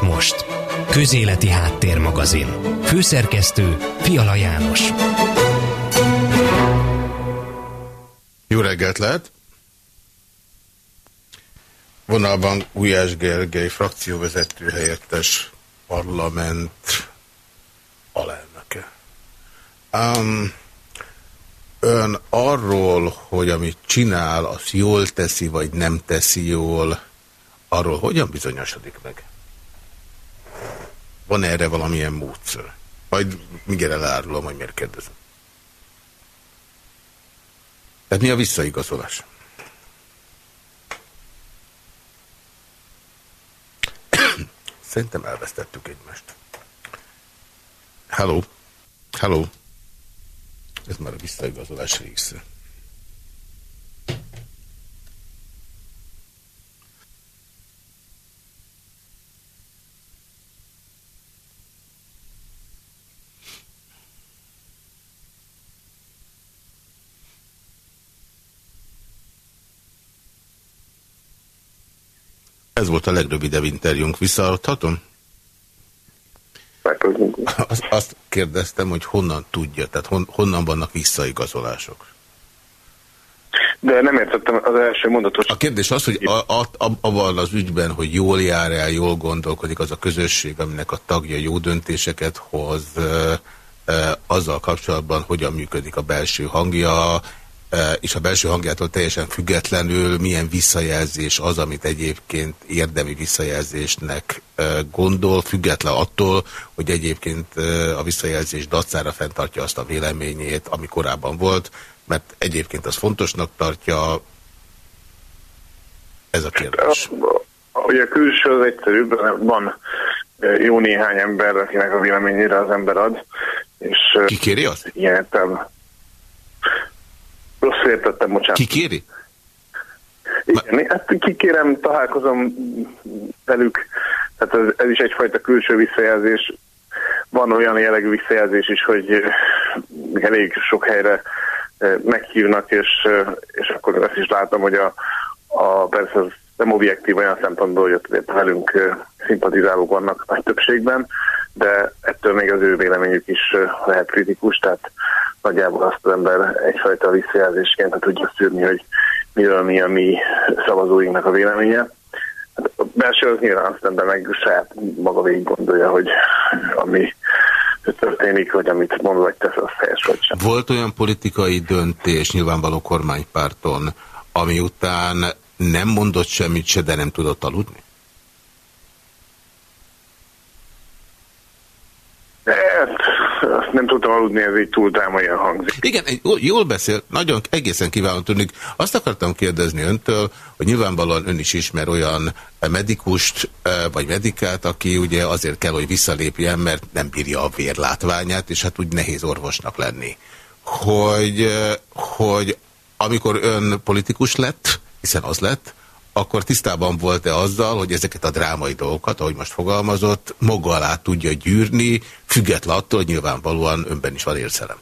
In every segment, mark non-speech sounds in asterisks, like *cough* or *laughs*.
most. Közéleti Háttérmagazin. Főszerkesztő Fiala János. Jó reggelt lehet! Vonalban Gulyás Gergely, frakcióvezető helyettes parlament alelnöke. Um, ön arról, hogy amit csinál, az jól teszi, vagy nem teszi jól, arról hogyan bizonyosodik meg? Van erre valamilyen módszer? Majd mindjárt elárulom, hogy miért kérdezem. Tehát mi a visszaigazolás? Szerintem elvesztettük egymást. Hello. Hello. Ez már a visszaigazolás része. Ez volt a legrövidebb interjúnk. Visszaadhatom? *laughs* Azt, azt kérdeztem, hogy honnan tudja, tehát hon, honnan vannak visszaigazolások? De nem értettem az első mondatot. A kérdés az, hogy a, a, a, abban az ügyben, hogy jól jár el, jól gondolkodik az a közösség, aminek a tagja jó döntéseket hoz, e, e, azzal kapcsolatban hogyan működik a belső hangja, és a belső hangjától teljesen függetlenül milyen visszajelzés az, amit egyébként érdemi visszajelzésnek gondol, független attól, hogy egyébként a visszajelzés dacára fenntartja azt a véleményét, ami korábban volt, mert egyébként az fontosnak tartja. Ez a kérdés. Ugye a külső az egyszerűbb, van jó néhány ember, akinek a véleményére az ember ad. És Ki kéri azt? Ilyen értem. Rossz értettem, bocsánat. Ki kéri? Igen, hát kikérem, találkozom velük, tehát ez, ez is egyfajta külső visszajelzés. Van olyan jellegű visszajelzés is, hogy elég sok helyre meghívnak, és, és akkor ezt is látom, hogy a, a persze az nem objektív olyan szempontból, hogy ott velünk szimpatizálók vannak nagy többségben, de ettől még az ő véleményük is lehet kritikus, tehát nagyjából azt az ember egyfajta visszajelzésként tudja szűrni, hogy miről mi a mi szavazóinknak a véleménye. Hát a belső az nyilván azt ember meg saját maga végig gondolja, hogy ami történik, vagy amit mond vagy tesz, az helyes vagy sem. Volt olyan politikai döntés nyilvánvaló kormánypárton, ami után nem mondott semmit se, de nem tudott aludni? nem tudtam aludni, ez így túl drámaian hangzik. Igen, jól beszél, nagyon egészen kívánó tűnik. Azt akartam kérdezni öntől, hogy nyilvánvalóan ön is ismer olyan medikust, eh, vagy medikát, aki ugye azért kell, hogy visszalépjen, mert nem bírja a vérlátványát, és hát úgy nehéz orvosnak lenni. Hogy, eh, hogy amikor ön politikus lett, hiszen az lett, akkor tisztában volt-e azzal, hogy ezeket a drámai dolgokat, ahogy most fogalmazott, maga alá tudja gyűrni, független attól, hogy nyilvánvalóan önben is van érzelem?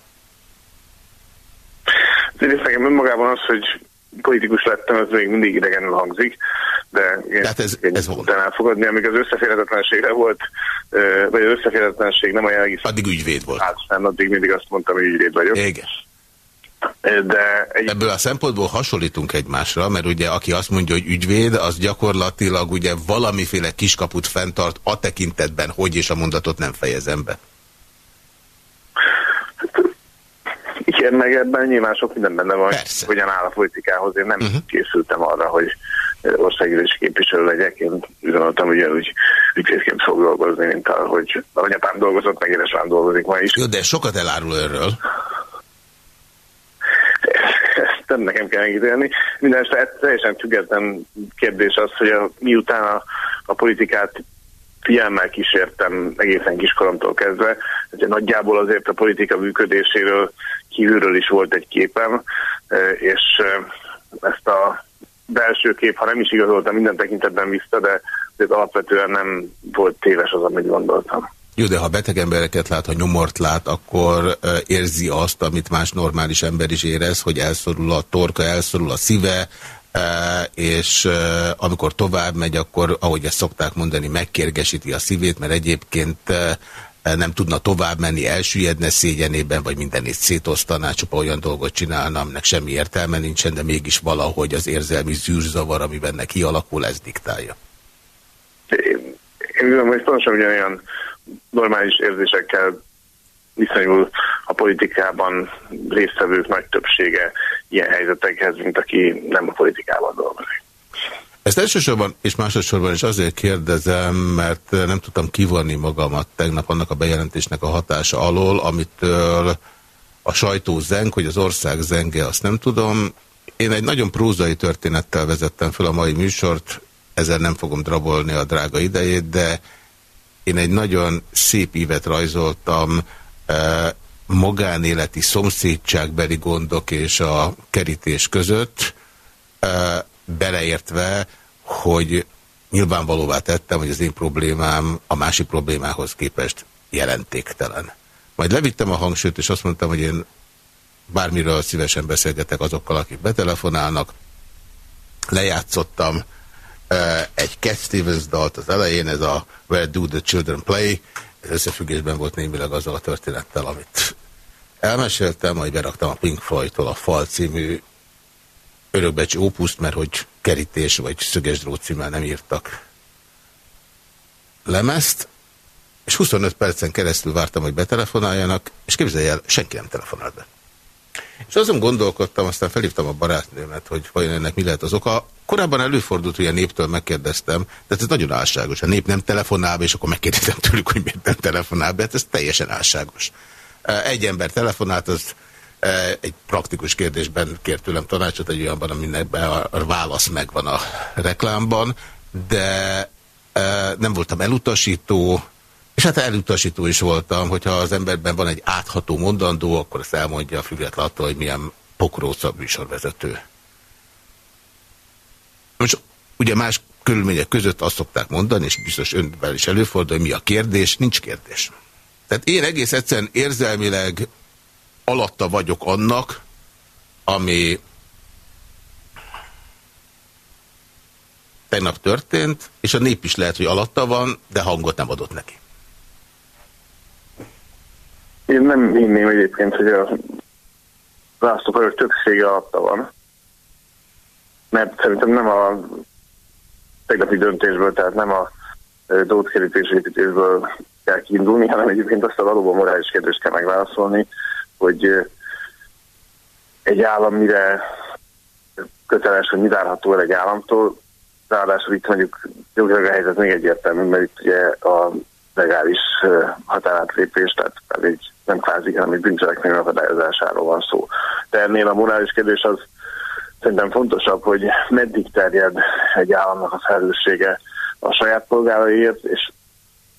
Egyrészt nekem önmagában az, hogy politikus lettem, az még mindig idegenül hangzik, de én Tehát ez, ez tudtam elfogadni, amíg az összeférhetetlenségre volt, vagy az összeférhetetlenség nem a jelenlegi... Addig ügyvéd volt. Hát, addig mindig azt mondtam, hogy ügyvéd vagyok. Igen. De egy... Ebből a szempontból hasonlítunk egymásra, mert ugye aki azt mondja, hogy ügyvéd, az gyakorlatilag ugye valamiféle kiskaput fenntart a tekintetben, hogy és a mondatot nem fejezem be. Igen, meg ebben nyilván sok minden benne van, Persze. hogyan áll a politikához. Én nem uh mhm. -huh. készültem arra, hogy országgyűlési képviselő legyek. Én gondoltam, hogy úgy ügyvédként fog dolgozni, mint ahogy a anyapám dolgozott, meg édesem dolgozik ma is. Jó, de sokat elárul örről nem nekem kell megítélni. Mindenesetre teljesen független kérdés az, hogy a, miután a, a politikát figyelmel kísértem egészen kiskoromtól kezdve, hogy nagyjából azért a politika működéséről kívülről is volt egy képem, e, és e, ezt a belső kép, ha nem is igazoltam minden tekintetben vissza, de azért alapvetően nem volt téves az, amit gondoltam. Jó, de ha beteg embereket lát, ha nyomort lát, akkor érzi azt, amit más normális ember is érez, hogy elszorul a torka, elszorul a szíve, és amikor tovább megy, akkor, ahogy ezt szokták mondani, megkérgesíti a szívét, mert egyébként nem tudna tovább menni, elsüllyedne szégyenében, vagy mindenét szétosztaná, csupa olyan dolgot csinálna, aminek semmi értelme nincsen, de mégis valahogy az érzelmi zűrzavar, ami benne kialakul, ez diktálja. Én, én tudom, hogy pontosan ugyanolyan normális érzésekkel viszonyul a politikában résztvevők nagy többsége ilyen helyzetekhez, mint aki nem a politikában dolgozik. Ezt elsősorban és másodszorban is azért kérdezem, mert nem tudtam kivonni magamat tegnap annak a bejelentésnek a hatása alól, amitől a sajtó zeng, hogy az ország zenge, azt nem tudom. Én egy nagyon prózai történettel vezettem fel a mai műsort, ezzel nem fogom drabolni a drága idejét, de én egy nagyon szép ívet rajzoltam eh, magánéleti szomszédságbeli gondok és a kerítés között, eh, beleértve, hogy nyilvánvalóvá tettem, hogy az én problémám a másik problémához képest jelentéktelen. Majd levittem a hangsúlyt, és azt mondtam, hogy én bármiről szívesen beszélgetek azokkal, akik betelefonálnak. Lejátszottam egy Cat Stevens dalt az elején, ez a Where Do the Children Play, ez összefüggésben volt némileg azzal a történettel, amit elmeséltem, majd beraktam a Pink Floyd-tól a Fal című örökbecsű ópuszt, mert hogy kerítés vagy szöges drót címmel nem írtak lemezt, és 25 percen keresztül vártam, hogy betelefonáljanak, és képzelj el, senki nem telefonált be. És azon gondolkodtam, aztán felhívtam a barátnőmet, hogy vajon ennek mi lehet az oka. Korábban előfordult, hogy a néptől megkérdeztem, de ez nagyon álságos. A nép nem telefonál és akkor megkérdeztem tőlük, hogy miért nem telefonál be. Hát ez teljesen álságos. Egy ember telefonált, az egy praktikus kérdésben kért tőlem tanácsot, egy olyanban, aminek a válasz megvan a reklámban, de nem voltam elutasító, és hát elutasító is voltam, hogyha az emberben van egy átható mondandó, akkor ezt elmondja független attól, hogy milyen pokróca műsorvezető. Most ugye más körülmények között azt szokták mondani, és biztos önben is előfordul, hogy mi a kérdés, nincs kérdés. Tehát én egész egyszerűen érzelmileg alatta vagyok annak, ami tegnap történt, és a nép is lehet, hogy alatta van, de hangot nem adott neki. Én nem hinném egyébként, hogy a választópárok többsége alatta van. Mert szerintem nem a tegnapi döntésből, tehát nem a dótkerítés építésből kell kiindulni, hanem egyébként azt a valóban morális kérdést kell megválaszolni, hogy egy állam mire köteles, hogy mi várható el egy államtól, ráadásul itt mondjuk jogilag a helyzet még egyértelmű, mert itt ugye a legális határátlépés, tehát egy nem kvázi, hanem egy bűncselekmény akadályozásáról van szó. De ennél a morális kérdés az szerintem fontosabb, hogy meddig terjed egy államnak a felelőssége a saját polgáraiért, és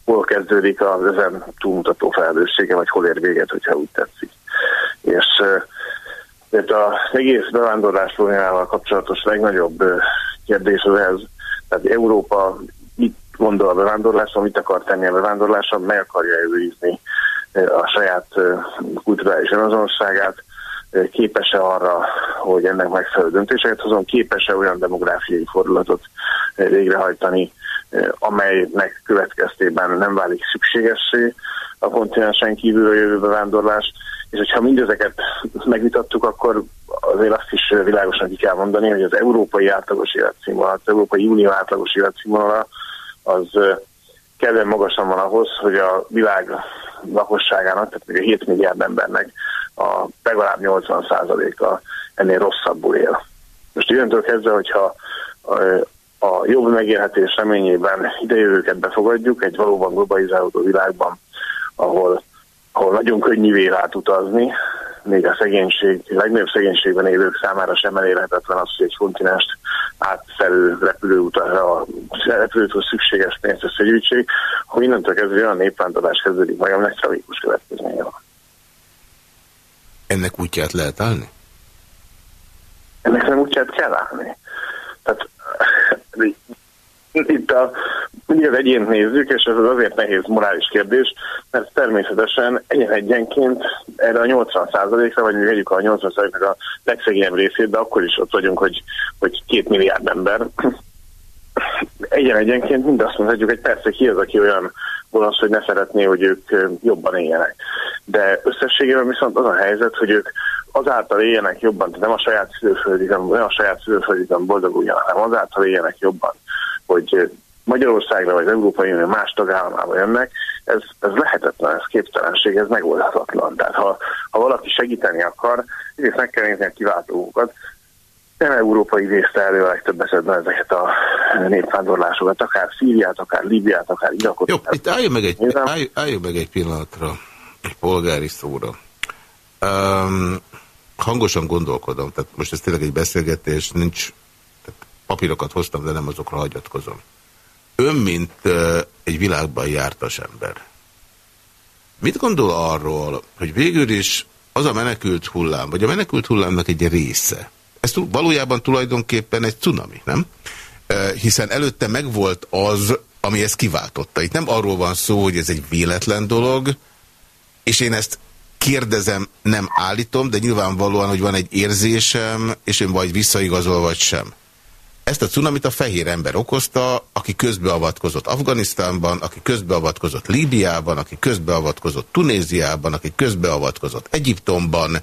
hol kezdődik az ezen túlmutató felelőssége, vagy hol ér véget, hogyha úgy tetszik. És mert az egész bevándorlás problémával kapcsolatos legnagyobb kérdés az ez, tehát Európa mit gondol a bevándorlásról, mit akar tenni a bevándorlásról, meg akarja őrizni a saját kulturális önazonosságát, képes-e arra, hogy ennek megfelelő döntéseket hozom, képes-e olyan demográfiai fordulatot végrehajtani, amelynek következtében nem válik szükségessé a kontinensen kívülről jövő bevándorlás, és hogyha mindezeket megvitattuk, akkor azért azt is világosan ki kell mondani, hogy az európai átlagos életszínvonal, az Európai Unió átlagos életszínvonala az kellően magasan van ahhoz, hogy a világ lakosságának, tehát még a 7 milliárd embernek a legalább 80%-a ennél rosszabbul él. Most ilyentől kezdve, hogyha a jobb megélhetés reményében idejövőket befogadjuk egy valóban globalizálódó világban, ahol, ahol nagyon könnyűvé lehet utazni, még a szegénység, a legnagyobb szegénységben élők számára sem elérhetetlen az, hogy egy kontinenst átfelő repülőutára a repülőtől szükséges pénzt összegyűjtsék, hogy innentől kezdve olyan népvándorlás kezdődik majd, aminek tragikus következménye van. Ennek útját lehet állni? Ennek nem útját kell állni. Tehát itt a mindig az egyént nézzük, és ez azért nehéz morális kérdés, mert természetesen egyen egyenként erre a 80%-ra, vagy vegyük a 80%-nak a legszegényebb részét, de akkor is ott vagyunk, hogy, hogy két milliárd ember. Egyen egyenként mind azt mondhatjuk, hogy persze ki az, aki olyan gonosz, hogy ne szeretné, hogy ők jobban éljenek. De összességében viszont az a helyzet, hogy ők azáltal éljenek jobban, tehát nem a saját szülőföldikön, nem a saját szülőföldikön boldoguljanak, hanem azáltal éljenek jobban, hogy Magyarországra vagy az Európai Unió más tagállamába jönnek, ez, ez lehetetlen, ez képtelenség, ez megoldhatatlan. Tehát ha, ha valaki segíteni akar, egyrészt meg kell nézni a kiváltókat, nem európai vészte elő a legtöbb esetben ezeket a népvándorlásokat, akár Szíriát, akár Líbiát, akár Irakot. Jó, itt álljunk meg egy, állj, álljunk meg egy pillanatra, egy polgári szóra. Um, hangosan gondolkodom, tehát most ez tényleg egy beszélgetés, nincs, papírokat hoztam, de nem azokra hagyatkozom. Ön, mint egy világban jártas ember, mit gondol arról, hogy végül is az a menekült hullám, vagy a menekült hullámnak egy része, ez valójában tulajdonképpen egy cunami, nem? Hiszen előtte megvolt az, ami ezt kiváltotta. Itt nem arról van szó, hogy ez egy véletlen dolog, és én ezt kérdezem, nem állítom, de nyilvánvalóan, hogy van egy érzésem, és én vagy visszaigazol, vagy sem. Ezt a cunamit a fehér ember okozta, aki közbeavatkozott Afganisztánban, aki közbeavatkozott Líbiában, aki közbeavatkozott Tunéziában, aki közbeavatkozott Egyiptomban,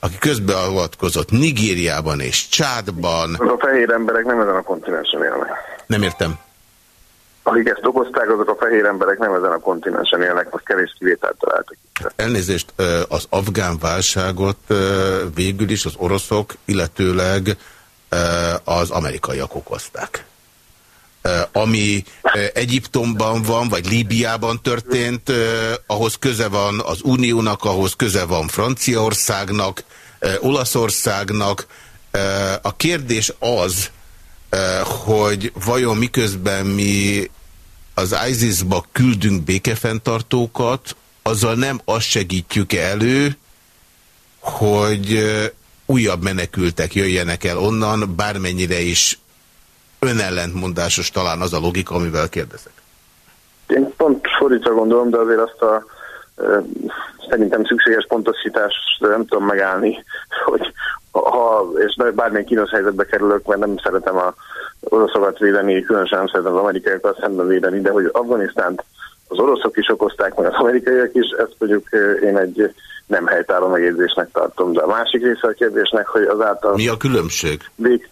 aki közbeavatkozott Nigériában és Csádban. A fehér emberek nem ezen a kontinensen élnek. Nem értem. Akik ezt okozták, azok a fehér emberek nem ezen a kontinensen élnek, most kevés kivételt találtak. Elnézést, az afgán válságot végül is az oroszok, illetőleg az amerikaiak okozták. Ami Egyiptomban van, vagy Líbiában történt, ahhoz köze van az Uniónak, ahhoz köze van Franciaországnak, Olaszországnak. A kérdés az, hogy vajon miközben mi az ISIS-ba küldünk békefenntartókat, azzal nem azt segítjük elő, hogy újabb menekültek jöjjenek el onnan, bármennyire is önellentmondásos talán az a logika, amivel kérdezek. Én pont fordítva gondolom, de azért azt a szerintem szükséges pontosítást nem tudom megállni, *laughs* hogy ha, és bármilyen kínos helyzetbe kerülök, mert nem szeretem a oroszokat védeni, különösen nem szeretem az amerikaiakat szemben védeni, de hogy Afganisztánt az oroszok is okozták, meg az amerikaiak is, ezt mondjuk én egy nem helytálló megjegyzésnek tartom. De a másik része a kérdésnek, hogy azáltal... Mi a különbség? Vég...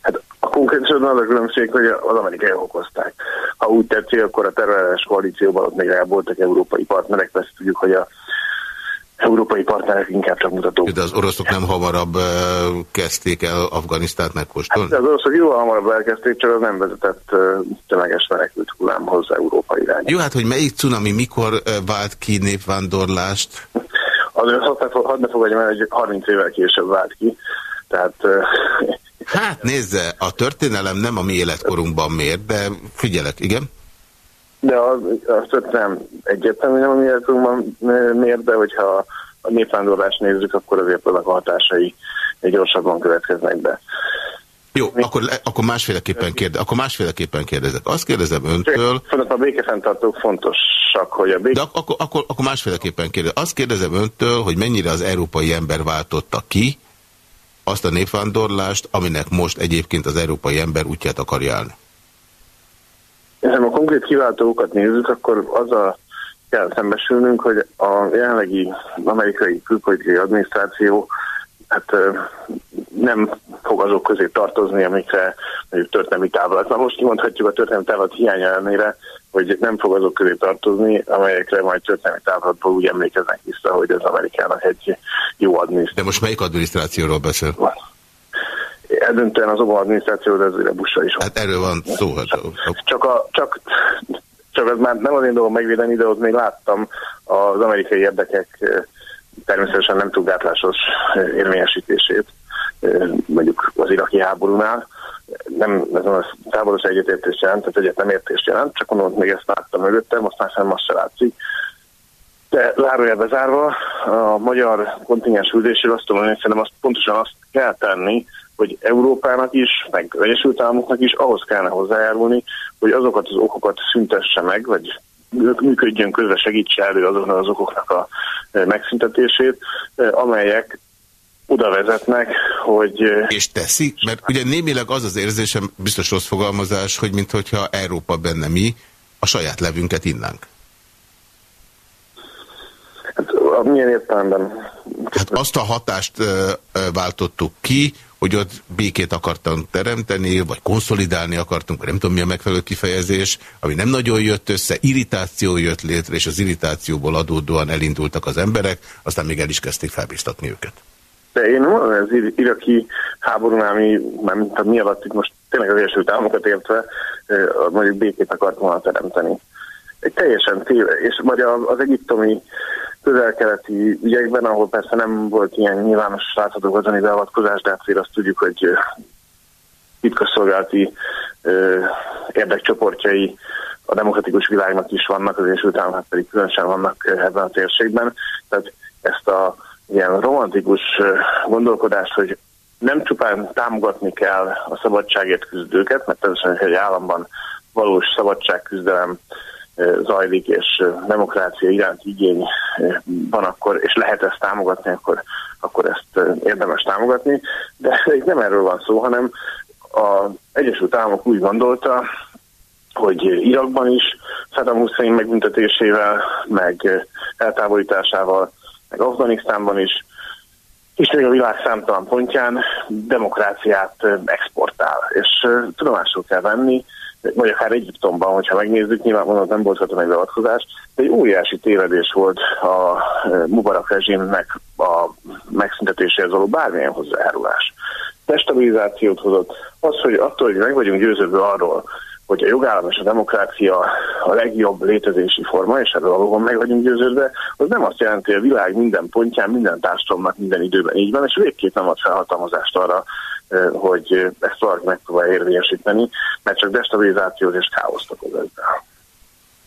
Hát a konkrét az a különbség, hogy az amerikaiak okozták. Ha úgy tetszik, akkor a terrorális koalícióban ott még voltak európai partnerek, ezt tudjuk, hogy a európai partnerek inkább csak mutatók. De az oroszok nem hamarabb kezdték el Afganisztánt megkóstolni? Hát az oroszok jóval hamarabb elkezdték, csak az nem vezetett tömeges menekült hullámhoz Európa irány. Jó, hát hogy melyik cunami mikor vált ki népvándorlást? Azért hadd ne fogadjam el, hogy 30 évvel később vált ki. Tehát... Hát nézze, a történelem nem a mi életkorunkban mér, de figyelek, igen? De az, az nem egyértelmű nem a mi életunkban miért, de hogyha a népvándorlást nézzük, akkor azért azok a hatásai gyorsabban következnek be. Jó, akkor, akkor, másféleképpen kérde, akkor másféleképpen kérdezek. Azt kérdezem öntől... Szóval a békefenntartók fontosak, hogy a béke... De akkor, akkor, akkor másféleképpen kérdezem. Azt kérdezem öntől, hogy mennyire az európai ember váltotta ki azt a népvándorlást, aminek most egyébként az európai ember útját akarja állni. Ha a konkrét kiváltókat nézzük, akkor azzal kell szembesülnünk, hogy a jelenlegi amerikai külpolitikai adminisztráció hát nem fog azok közé tartozni, amikre mondjuk történelmi távlat. Na most kimondhatjuk a történelmi távlat hiánya ellenére, hogy nem fog azok közé tartozni, amelyekre majd történelmi távlatból úgy emlékeznek vissza, hogy az Amerikának egy jó adminisztráció. De most melyik adminisztrációról beszél? Eldöntően az Obama adminisztráció, de ezért Bushra is. Hát erről van szó. Hát, csak, a, csak, csak ez már nem az én dolgom megvédeni, de ott még láttam az amerikai érdekek természetesen nem túl gátlásos érvényesítését, mondjuk az iraki háborúnál. Nem, ez a táboros egyetértés jelent, tehát egyet nem értés jelent, csak mondom, még ezt láttam mögöttem, most már sem azt se látszik. De zárójelbe zárva, a magyar kontingens üldéséről azt tudom, hogy szerintem azt pontosan azt kell tenni, hogy Európának is, meg az Egyesült Államoknak is ahhoz kellene hozzájárulni, hogy azokat az okokat szüntesse meg, vagy működjön közre, segítse elő azon az okoknak a megszüntetését, amelyek oda vezetnek, hogy... És teszi? Mert ugye némileg az az érzésem, biztos rossz fogalmazás, hogy mintha Európa benne mi a saját levünket innánk. Hát milyen értelemben? Hát azt a hatást ö, ö, váltottuk ki, hogy ott békét akartam teremteni, vagy konszolidálni akartunk, nem tudom mi a megfelelő kifejezés, ami nem nagyon jött össze, irritáció jött létre, és az irritációból adódóan elindultak az emberek, aztán még el is kezdték felbiztatni őket. De én ez iraki háborúnál mi, mert mi alatt itt most tényleg az Egyesült Államokat értve mondjuk békét akart volna teremteni. Egy teljesen téve, és vagy az egyiptomi közel-keleti ügyekben, ahol persze nem volt ilyen nyilvános látható gazdasági beavatkozás, de azért azt tudjuk, hogy titkosszolgálati érdekcsoportjai a demokratikus világnak is vannak, az Egyesült Államok pedig különösen vannak ebben a térségben. Tehát ezt a ilyen romantikus gondolkodást, hogy nem csupán támogatni kell a szabadságért küzdőket, mert természetesen, egy államban valós szabadságküzdelem zajlik, és demokrácia iránt igény van akkor, és lehet ezt támogatni, akkor, akkor ezt érdemes támogatni. De itt nem erről van szó, hanem az Egyesült Államok úgy gondolta, hogy Irakban is Saddam Hussein megbüntetésével, meg eltávolításával, meg Afganisztánban is, és még a világ számtalan pontján demokráciát exportál. És tudomásul kell venni, vagy akár Egyiptomban, hogyha megnézzük, nyilvánvalóan nem volt katonai beavatkozás, de egy óriási tévedés volt a Mubarak rezsimnek a megszüntetéséhez való bármilyen hozzájárulás. Destabilizációt hozott. Az, hogy attól, hogy meg vagyunk győződve arról, hogy a jogállam és a demokrácia a legjobb létezési forma, és erről valóban meg vagyunk győződve, az nem azt jelenti, hogy a világ minden pontján, minden társadalomnak minden időben így van, és végképp nem ad felhatalmazást arra, hogy ezt valaki megpróbálja érvényesíteni, mert csak destabilizációt és káoszt okoz ezzel.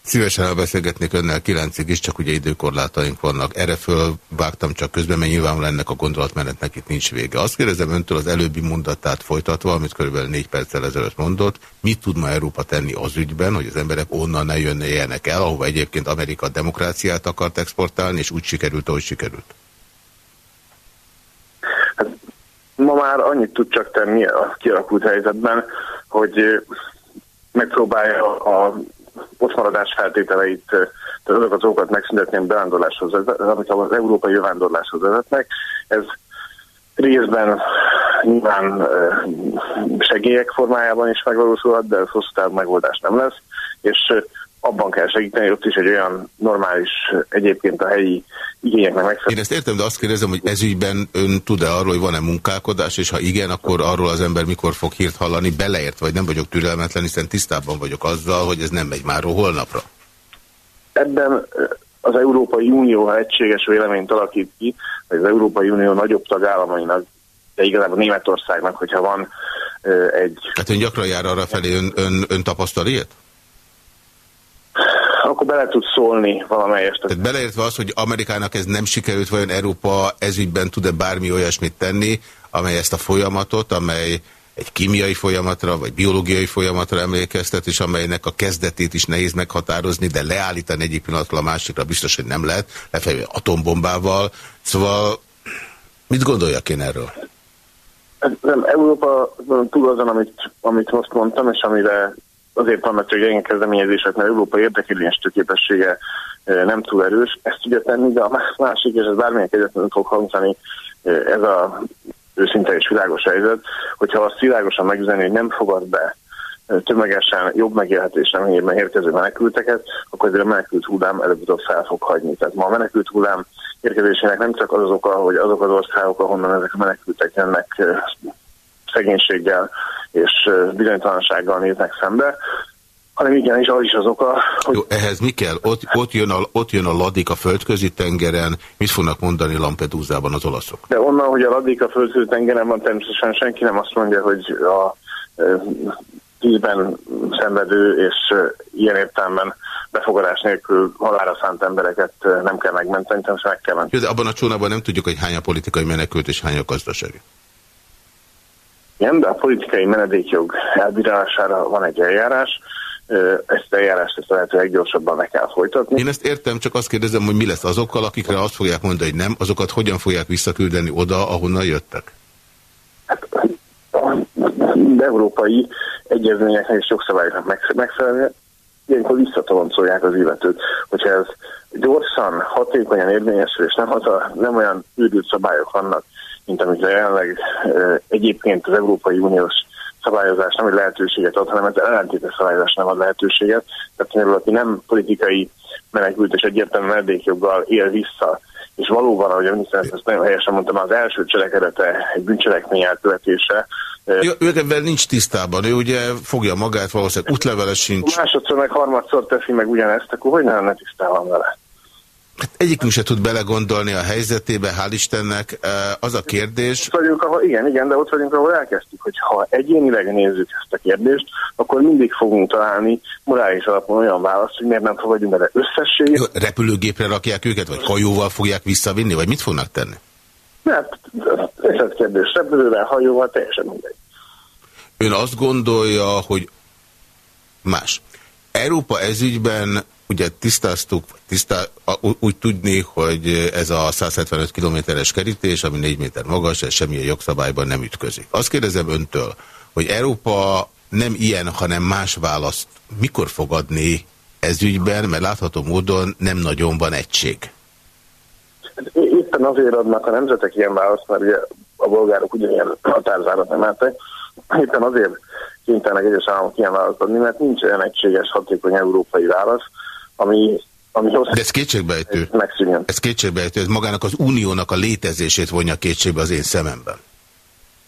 Szívesen elbeszélgetnék önnel kilencig is, csak ugye időkorlátaink vannak. Erre fölvágtam csak közben, mert nyilvánvalóan ennek a gondolatmenetnek itt nincs vége. Azt kérdezem öntől az előbbi mondatát folytatva, amit körülbelül négy perccel ezelőtt mondott, mit tud ma Európa tenni az ügyben, hogy az emberek onnan ne jönnének el, ahova egyébként Amerika demokráciát akart exportálni, és úgy sikerült, ahogy sikerült? Hát, ma már annyit tud csak tenni a kialakult helyzetben, hogy megpróbálja a ottmaradás feltételeit, tehát azok az okokat megszüntetni, a bevándorláshoz, amit az európai bevándorláshoz vezetnek. Ez részben nyilván segélyek formájában is megvalósulhat, de ez hosszú távú megoldás nem lesz, és abban kell segíteni, ott is egy olyan normális egyébként a helyi igényeknek megfelelő. Én ezt értem, de azt kérdezem, hogy ezügyben ön tud-e arról, hogy van-e munkálkodás, és ha igen, akkor arról az ember mikor fog hírt hallani, beleért, vagy nem vagyok türelmetlen, hiszen tisztában vagyok azzal, hogy ez nem megy már holnapra. Ebben az Európai Unió egységes véleményt alakít ki, hogy az Európai Unió nagyobb tagállamainak, de igazából Németországnak, hogyha van egy... Hát ön gyakran jár arra felé, ön, ön, ön tapasztal ilyet? Akkor bele tud szólni valamelyest. Tehát beleértve az, hogy Amerikának ez nem sikerült, vajon Európa ezügyben tud-e bármi olyasmit tenni, amely ezt a folyamatot, amely egy kémiai folyamatra, vagy biológiai folyamatra emlékeztet, és amelynek a kezdetét is nehéz meghatározni, de leállítani egyik pillanatról a másikra biztos, hogy nem lehet, lefelé atombombával. Szóval mit gondoljak én erről? Nem, Európa túl azon, amit, amit most mondtam, és amire azért vannak csak ilyen kezdeményezések, mert Európa érdekérvényes képessége nem túl erős. Ezt tudja tenni, de a másik, és ez bármilyen kezdetben fog hangzani, ez a őszinte és világos helyzet, hogyha azt világosan megüzeni, hogy nem fogad be tömegesen jobb megélhetés reményében érkező menekülteket, akkor ezért a menekült hullám előbb-utóbb fel fog hagyni. Tehát ma a menekült hullám érkezésének nem csak az az oka, hogy azok az országok, ahonnan ezek a menekültek jönnek szegénységgel és bizonytalansággal néznek szembe, hanem igenis az is az oka, hogy... Jó, ehhez mi kell? Ott, ott, jön a, ott jön a ladik a földközi tengeren, mit fognak mondani Lampedúzában az olaszok? De onnan, hogy a ladik a földközi tengeren van, természetesen senki nem azt mondja, hogy a tízben szenvedő és ilyen értelemben befogadás nélkül halára szánt embereket nem kell megmenteni, hanem meg kell menteni. De abban a csónában nem tudjuk, hogy hány a politikai menekült és hány a gazdasági. Igen, de a politikai menedékjog elbírálására van egy eljárás, ezt eljárást ezt lehető leggyorsabban meg kell folytatni. Én ezt értem, csak azt kérdezem, hogy mi lesz azokkal, akikre azt fogják mondani, hogy nem, azokat hogyan fogják visszaküldeni oda, ahonnan jöttek? Hát, a európai egyezményeknek és jogszabályoknak megfelelően ilyenkor visszatoloncolják az illetőt. Hogyha ez gyorsan, hatékonyan érvényesül, és nem, az a, nem olyan üdült szabályok vannak, mint amit jelenleg egyébként az Európai Uniós szabályozás nem egy lehetőséget ad, hanem ez ellentétes szabályozás nem ad lehetőséget. Tehát például, aki nem politikai menekült és egyértelmű menedékjoggal él vissza, és valóban, ahogy a miniszter ezt nagyon helyesen mondtam, az első cselekedete egy bűncselekmény elkövetése. Jó, ő ebben nincs tisztában, ő ugye fogja magát, valószínűleg útleveles sincs. Másodszor meg harmadszor teszi meg ugyanezt, akkor hogy nem lenne tisztában vele? Hát egyikünk se tud belegondolni a helyzetébe, hál' Istennek. Az a kérdés... Ott vagyunk, ahol, igen, igen, de ott vagyunk, ahol elkezdtük, hogy ha egyénileg nézzük ezt a kérdést, akkor mindig fogunk találni morális alapon olyan választ, hogy miért nem fogadjunk bele összességet. Repülőgépre rakják őket, vagy hajóval fogják visszavinni, vagy mit fognak tenni? Hát, ez egy kérdés. Repülővel, hajóval, teljesen mindegy. Ön azt gondolja, hogy más. Európa ezügyben ugye tisztáztuk, tisztá, úgy tudni, hogy ez a 175 kilométeres kerítés, ami 4 méter magas, ez semmilyen jogszabályban nem ütközik. Azt kérdezem öntől, hogy Európa nem ilyen, hanem más választ mikor fog adni ez ügyben, mert látható módon nem nagyon van egység. Éppen azért adnak a nemzetek ilyen választ, mert ugye a bolgárok ugyanilyen határozárat nem álltak. Éppen azért kénytelenek egyes államok ilyen választ adni, mert nincs olyan egységes, hatékony európai válasz, ami ami De ez kétségbejtő. Ez kétségbejtő. Ez magának az uniónak a létezését vonja kétségbe az én szememben.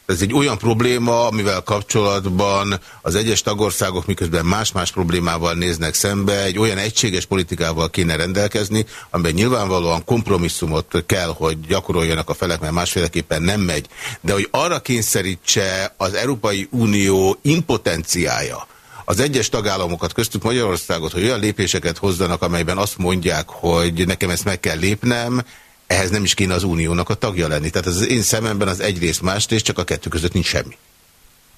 Ez egy olyan probléma, amivel kapcsolatban az egyes tagországok miközben más-más problémával néznek szembe, egy olyan egységes politikával kéne rendelkezni, amiben nyilvánvalóan kompromisszumot kell, hogy gyakoroljanak a felek, mert másféleképpen nem megy. De hogy arra kényszerítse az Európai Unió impotenciája, az egyes tagállamokat, köztük Magyarországot, hogy olyan lépéseket hozzanak, amelyben azt mondják, hogy nekem ezt meg kell lépnem, ehhez nem is kéne az uniónak a tagja lenni. Tehát az én szememben az egyrészt másrészt, csak a kettő között nincs semmi.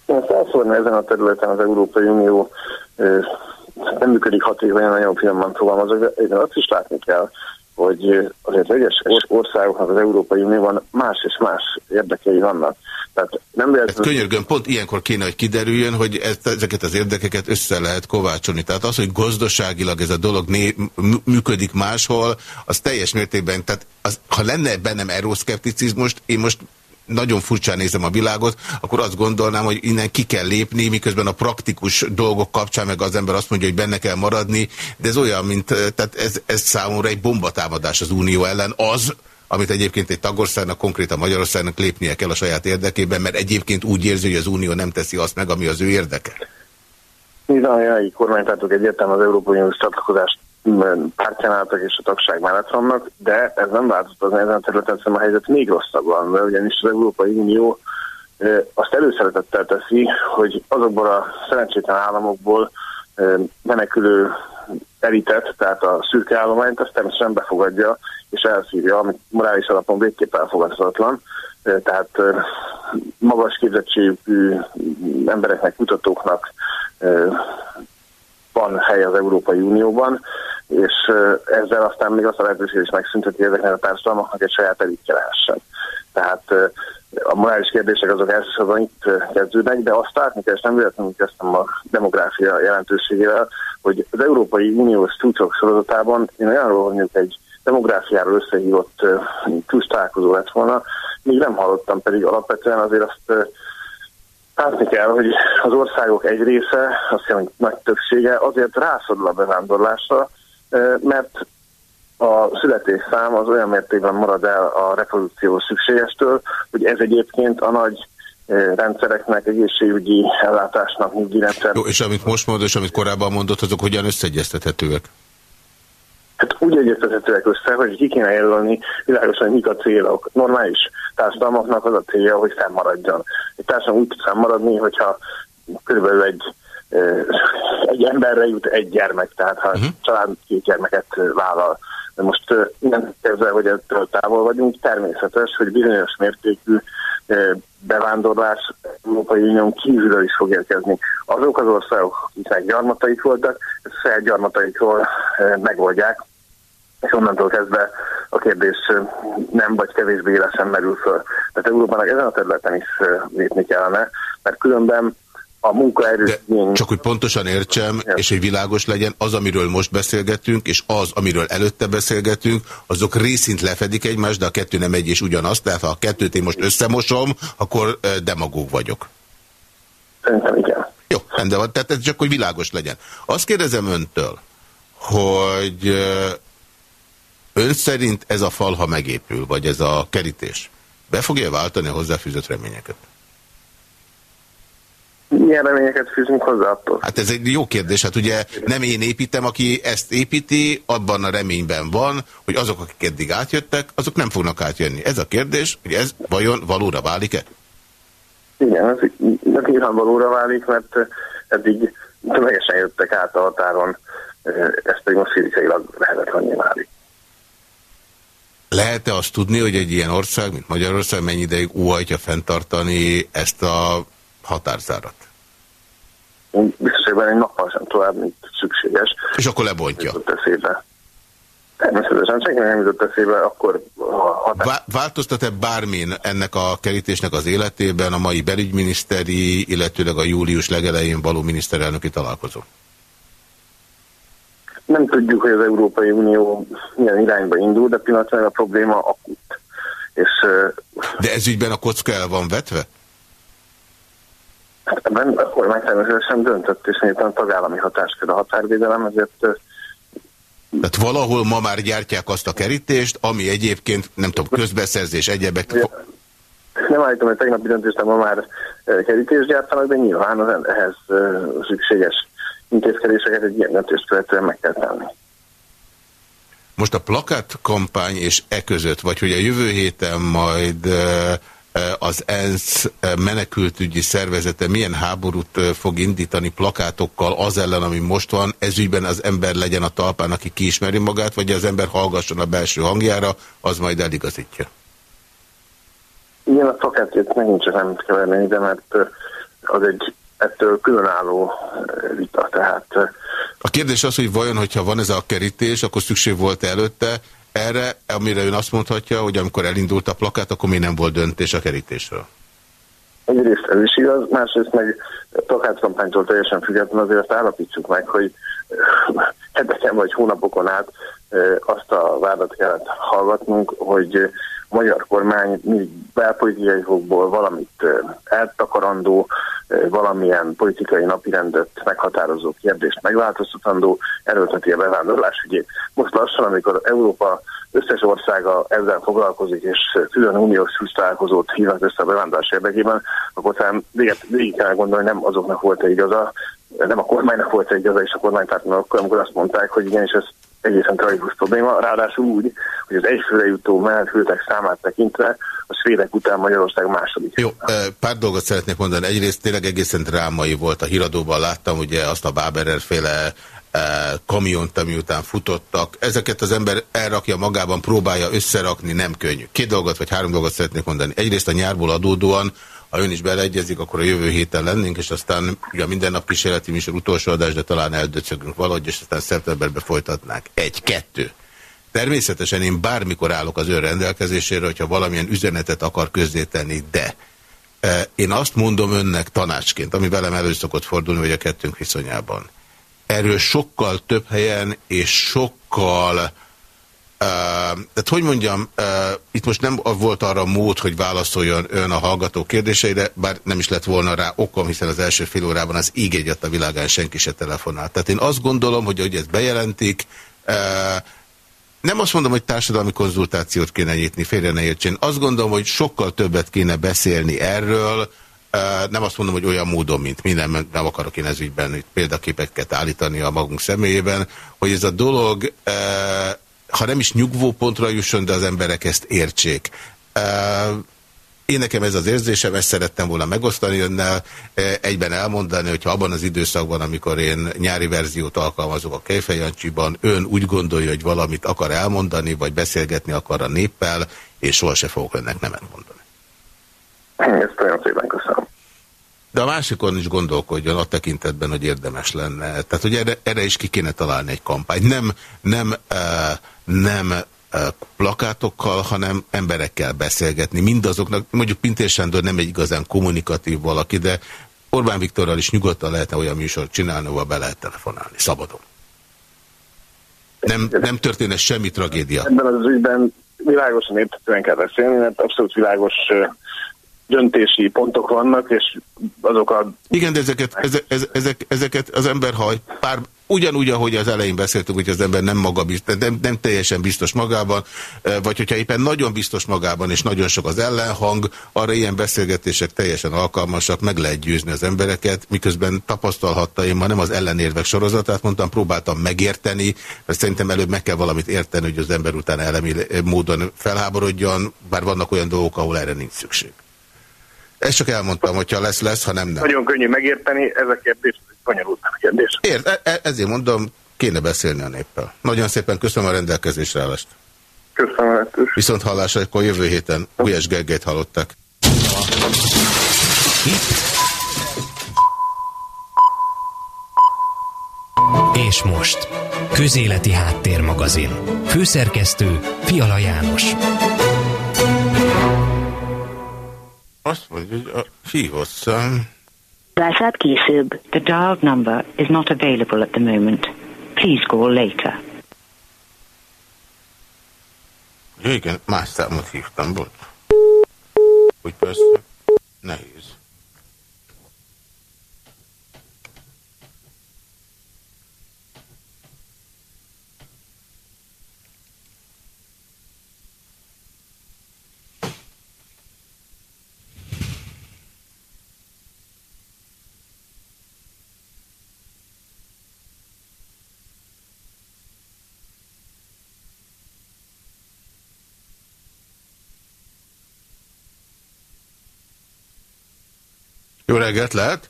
Felszólna ezen a területen az Európai Unió nem működik hatékonyan, nagyon finoman fogalmazok, de azt is látni kell, hogy azért egyes országoknak az Európai Unióban más és más érdekei vannak. Tehát nem véletlenül... könyörgöm, pont ilyenkor kéne, hogy kiderüljön, hogy ezt, ezeket az érdekeket össze lehet kovácsolni. Tehát az, hogy gazdaságilag ez a dolog né működik máshol, az teljes mértékben, tehát az, ha lenne bennem eroszkepticizmus, én most nagyon furcsán nézem a világot, akkor azt gondolnám, hogy innen ki kell lépni, miközben a praktikus dolgok kapcsán meg az ember azt mondja, hogy benne kell maradni, de ez olyan, mint, tehát ez, ez számomra egy bombatámadás az Unió ellen, az, amit egyébként egy tagországnak, konkrétan Magyarországnak lépnie kell a saját érdekében, mert egyébként úgy érzi, hogy az Unió nem teszi azt meg, ami az ő érdeke. Nézd, a jelenlegi kormánytátok egyértelműen az Európai Uniós csatlakozást pártján álltak és a tagság mellett vannak, de ez nem változtatni ezen a területen, szerintem a helyzet még rosszabb van, mert ugyanis az Európai Unió azt előszeretettel teszi, hogy azokból a szerencsétlen államokból menekülő elitet, tehát a szürke állományt, azt természetesen befogadja és elszívja, amit morális alapon végképp elfogadhatatlan. Tehát magas képzettségű embereknek, kutatóknak van hely az Európai Unióban, és ezzel aztán még azt a lehetőség is megszünteti ezeknek a társadalmaknak egy saját elitje lehessen. Tehát a morális kérdések azok elsősorban itt kezdődnek, de azt látni kell, és nem véletlenül kezdtem a demográfia jelentőségével, hogy az Európai Uniós csúcsok sorozatában én olyanról mondjuk egy demográfiáról összehívott csúcs találkozó lett volna, még nem hallottam, pedig alapvetően azért azt látni kell, hogy az országok egy része, azt hiszem, hogy nagy többsége azért rászorul a bevándorlásra, mert a születésszám az olyan mértékben marad el a reprodukciós szükségestől, hogy ez egyébként a nagy rendszereknek, egészségügyi ellátásnak, nyugdíjrendszer. Jó, és amit most mondod, és amit korábban mondott, azok hogyan összeegyeztethetőek? Hát úgy egyeztethetőek össze, hogy ki kéne jelölni világosan, hogy mik a célok. Normális társadalmaknak az a célja, hogy fennmaradjon. Egy társadalom úgy tud fennmaradni, hogyha körülbelül egy egy emberre jut egy gyermek, tehát ha uh-huh. család két gyermeket vállal. De most nem ezzel, hogy ettől távol vagyunk, természetes, hogy bizonyos mértékű bevándorlás Európai Unión kívülről is fog érkezni. Azok az országok, akiknek gyarmataik voltak, saját gyarmataikról megoldják, és onnantól kezdve a kérdés nem vagy kevésbé élesen merül föl. Tehát Európának ezen a területen is lépni kellene, mert különben a munkaerő... De csak hogy pontosan értsem, és hogy világos legyen, az, amiről most beszélgetünk, és az, amiről előtte beszélgetünk, azok részint lefedik egymást, de a kettő nem egy és ugyanaz, tehát ha a kettőt én most összemosom, akkor demagóg vagyok. Szerintem igen. Jó, rendben van, tehát ez csak, hogy világos legyen. Azt kérdezem öntől, hogy ön szerint ez a fal, ha megépül, vagy ez a kerítés, be fogja váltani a hozzáfűzött reményeket? Milyen reményeket fűzünk hozzá attól? Hát ez egy jó kérdés. Hát ugye nem én építem, aki ezt építi, abban a reményben van, hogy azok, akik eddig átjöttek, azok nem fognak átjönni. Ez a kérdés, hogy ez vajon valóra válik-e? Igen, ez, ez nyilván válik, mert eddig tömegesen jöttek át a határon, ez pedig most fizikailag lehetetlenné válik. Lehet-e azt tudni, hogy egy ilyen ország, mint Magyarország mennyi ideig óhajtja fenntartani ezt a határzárat? Biztos, hogy egy nappal sem tovább, mint szükséges. És akkor lebontja? Eszébe. Természetesen senki nem jutott eszébe, akkor határ... Változtat-e bármin ennek a kerítésnek az életében a mai belügyminiszteri, illetőleg a július legelején való miniszterelnöki találkozó? Nem tudjuk, hogy az Európai Unió milyen irányba indul, de pillanatban a probléma akut. És, de ez ügyben a kocka el van vetve? Ebben a kormány természetesen döntött, és miután tagállami hatáskör a határvédelem, ezért tehát valahol ma már gyártják azt a kerítést, ami egyébként, nem tudom, közbeszerzés, egyebek... Nem állítom, hogy tegnapi döntést ma már kerítést gyártanak, de nyilván az ehhez szükséges intézkedéseket egy ilyen döntést követően meg kell tenni. Most a plakát kampány és e között, vagy hogy a jövő héten majd az ENSZ menekültügyi szervezete milyen háborút fog indítani plakátokkal az ellen, ami most van, ezügyben az ember legyen a talpán, aki kiismeri magát, vagy az ember hallgasson a belső hangjára, az majd eligazítja? Igen, a plakátjét megint csak nem keverni, de mert az egy ettől különálló vita, tehát... A kérdés az, hogy vajon, hogyha van ez a kerítés, akkor szükség volt -e előtte, erre, amire ön azt mondhatja, hogy amikor elindult a plakát, akkor mi nem volt döntés a kerítésről? Egyrészt ez is igaz, másrészt meg plakátkampánytól teljesen független azért azt állapítsuk meg, hogy *laughs* heteken vagy hónapokon át azt a vádat kellett hallgatnunk, hogy magyar kormány belpolitikai fokból valamit eltakarandó, valamilyen politikai napirendet meghatározó kérdést megváltoztatandó, erőlteti a bevándorlás ügyét. Most lassan, amikor Európa összes országa ezzel foglalkozik, és külön uniós találkozót hívnak össze a bevándorlás érdekében, akkor talán végig kell gondolni, nem azoknak volt-e igaza, nem a kormánynak volt egy igaza, és a kormánypártnak, amikor azt mondták, hogy igenis ez egészen tragikus probléma, ráadásul úgy, hogy az egyfőre jutó menekültek számát tekintve a svédek után Magyarország második. Jó, pár dolgot szeretnék mondani. Egyrészt tényleg egészen drámai volt a híradóban, láttam ugye azt a Báberer féle kamiont, ami után futottak. Ezeket az ember elrakja magában, próbálja összerakni, nem könnyű. Két dolgot vagy három dolgot szeretnék mondani. Egyrészt a nyárból adódóan ha ön is beleegyezik, akkor a jövő héten lennénk, és aztán ugye minden nap kísérleti műsor utolsó adás, de talán eldöcögünk valahogy, és aztán szeptemberbe folytatnánk. Egy, kettő. Természetesen én bármikor állok az ön rendelkezésére, hogyha valamilyen üzenetet akar közzétenni, de e, én azt mondom önnek tanácsként, ami velem elő szokott fordulni, vagy a kettőnk viszonyában. Erről sokkal több helyen és sokkal tehát hogy mondjam, itt most nem volt arra mód, hogy válaszoljon ön a hallgató kérdéseire, bár nem is lett volna rá okom, hiszen az első fél órában az íg egyet a világán senki se telefonált. Tehát én azt gondolom, hogy hogy ezt bejelentik, nem azt mondom, hogy társadalmi konzultációt kéne nyitni, félre ne értsen. Azt gondolom, hogy sokkal többet kéne beszélni erről, nem azt mondom, hogy olyan módon, mint minden, nem akarok én ez ügyben példaképeket állítani a magunk személyében, hogy ez a dolog ha nem is nyugvópontra jusson, de az emberek ezt értsék. Én nekem ez az érzésem, ezt szerettem volna megosztani önnel, egyben elmondani, hogyha abban az időszakban, amikor én nyári verziót alkalmazok a Kejfejancsiban, ön úgy gondolja, hogy valamit akar elmondani, vagy beszélgetni akar a néppel, és sohasem fogok önnek nemet mondani. Ezt nagyon szépen köszönöm. De a másikon is gondolkodjon a tekintetben, hogy érdemes lenne. Tehát, hogy erre, erre is ki kéne találni egy kampányt. Nem, nem, nem plakátokkal, hanem emberekkel beszélgetni. Mindazoknak, mondjuk Pintér Sándor nem egy igazán kommunikatív valaki, de Orbán Viktorral is nyugodtan lehetne olyan műsort csinálni, ahol be lehet telefonálni, szabadon. Nem, nem történne semmi tragédia. Ebben az ügyben világosan értetően kell beszélni, mert abszolút világos döntési pontok vannak, és azok a... Igen, de ezeket, ezek, ezek, ezeket az ember, ha pár, ugyanúgy, ahogy az elején beszéltünk, hogy az ember nem, maga biztos, nem, nem teljesen biztos magában, vagy hogyha éppen nagyon biztos magában, és nagyon sok az ellenhang, arra ilyen beszélgetések teljesen alkalmasak, meg lehet győzni az embereket, miközben tapasztalhatta én ma nem az ellenérvek sorozatát mondtam, próbáltam megérteni, mert szerintem előbb meg kell valamit érteni, hogy az ember után elemi módon felháborodjon, bár vannak olyan dolgok, ahol erre nincs szükség. Ezt csak elmondtam, hogyha lesz, lesz, ha nem, nem. Nagyon könnyű megérteni, ez a bonyolult kérdés. Ért, e, e ezért mondom, kéne beszélni a néppel. Nagyon szépen köszönöm a rendelkezésre állást. Köszönöm. Viszont hallásra, akkor jövő héten Ujás Gergelyt hallottak. És most, Közéleti Háttérmagazin. Főszerkesztő Fiala János. Azt mondja, hogy a hívott szám... Lását később. The dialed number is not available at the moment. Please call later. Ja, igen, más számot hívtam, bocs. Úgy persze, nehéz. Jó reggelt, lehet?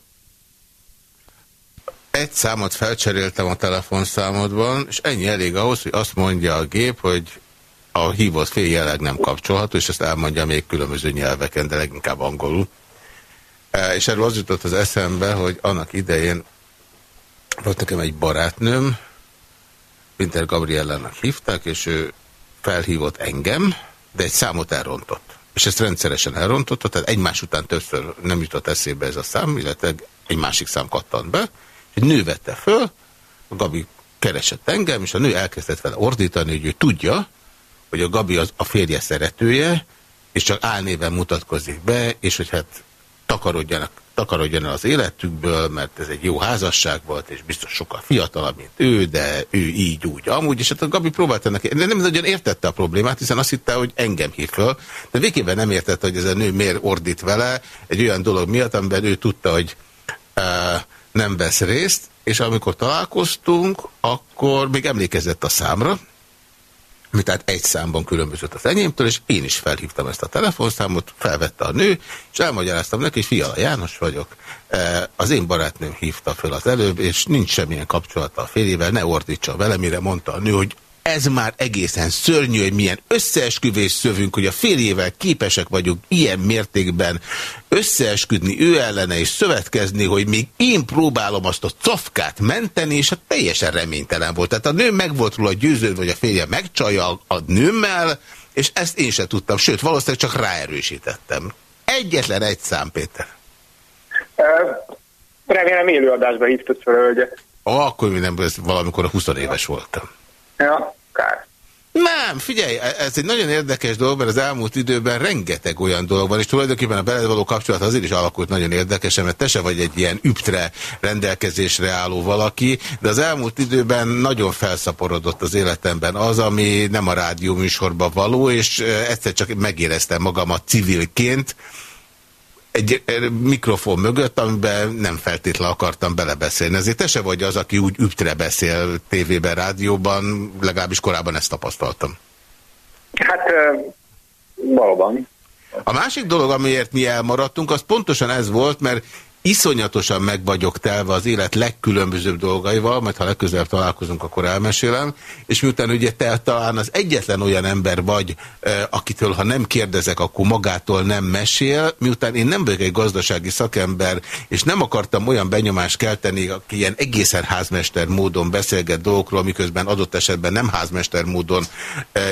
Egy számot felcseréltem a telefonszámodban, és ennyi elég ahhoz, hogy azt mondja a gép, hogy a hívott fél jelenleg nem kapcsolható, és ezt elmondja még különböző nyelveken, de leginkább angolul. E, és erről az jutott az eszembe, hogy annak idején volt nekem egy barátnőm, Winter Gabriellának hívták, és ő felhívott engem, de egy számot elrontott és ezt rendszeresen elrontotta, tehát egymás után többször nem jutott eszébe ez a szám, illetve egy másik szám kattant be, egy nő vette föl, a Gabi keresett engem, és a nő elkezdett vele ordítani, hogy ő tudja, hogy a Gabi az a férje szeretője, és csak álnéven mutatkozik be, és hogy hát takarodjanak takarodjon el az életükből, mert ez egy jó házasság volt, és biztos sokkal fiatalabb, mint ő, de ő így úgy. Amúgy, és hát a Gabi próbálta neki, de nem nagyon értette a problémát, hiszen azt hitte, hogy engem hív föl, de végében nem értette, hogy ez a nő miért ordít vele egy olyan dolog miatt, amiben ő tudta, hogy uh, nem vesz részt, és amikor találkoztunk, akkor még emlékezett a számra, ami tehát egy számban különbözött az enyémtől, és én is felhívtam ezt a telefonszámot, felvette a nő, és elmagyaráztam neki, hogy Fiala János vagyok. E, az én barátnőm hívta föl az előbb, és nincs semmilyen kapcsolata a férjével, ne ordítsa vele, mire mondta a nő, hogy ez már egészen szörnyű, hogy milyen összeesküvés szövünk, hogy a férjével képesek vagyunk ilyen mértékben összeesküdni ő ellene és szövetkezni, hogy még én próbálom azt a cafkát menteni, és hát teljesen reménytelen volt. Tehát a nő meg volt róla győződve, hogy a férje megcsalja a nőmmel, és ezt én sem tudtam, sőt, valószínűleg csak ráerősítettem. Egyetlen egy szám, Péter. Remélem élőadásba hívtad fel. Ah, akkor mi nem, valamikor a 20 éves voltam. Ja, kár. Nem, figyelj, ez egy nagyon érdekes dolog, mert az elmúlt időben rengeteg olyan dolog van, és tulajdonképpen a beled való kapcsolat azért is alakult nagyon érdekes, mert te se vagy egy ilyen üptre rendelkezésre álló valaki, de az elmúlt időben nagyon felszaporodott az életemben az, ami nem a rádió műsorban való, és egyszer csak megéreztem magamat civilként, egy mikrofon mögött, amiben nem feltétlenül akartam belebeszélni. Ezért te se vagy az, aki úgy üptre beszél tévében, rádióban, legalábbis korábban ezt tapasztaltam. Hát valóban. A másik dolog, amiért mi elmaradtunk, az pontosan ez volt, mert iszonyatosan meg vagyok telve az élet legkülönbözőbb dolgaival, majd ha legközelebb találkozunk, akkor elmesélem, és miután ugye te talán az egyetlen olyan ember vagy, akitől ha nem kérdezek, akkor magától nem mesél, miután én nem vagyok egy gazdasági szakember, és nem akartam olyan benyomást kelteni, aki ilyen egészen házmester módon beszélget dolgokról, miközben adott esetben nem házmester módon,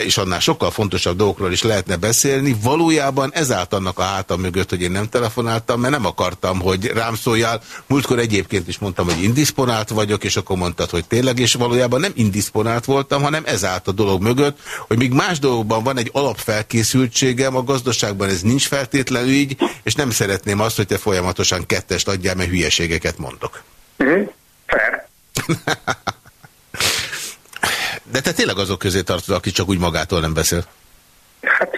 és annál sokkal fontosabb dolgokról is lehetne beszélni, valójában ezáltal annak a hátam mögött, hogy én nem telefonáltam, mert nem akartam, hogy rám szóljál. Múltkor egyébként is mondtam, hogy indisponált vagyok, és akkor mondtad, hogy tényleg, és valójában nem indisponált voltam, hanem ez állt a dolog mögött, hogy még más dolgokban van egy alapfelkészültségem, a gazdaságban ez nincs feltétlenül így, és nem szeretném azt, hogy te folyamatosan kettest adjál, mert hülyeségeket mondok. Mm, fair. De te tényleg azok közé tartozol, aki csak úgy magától nem beszél? Hát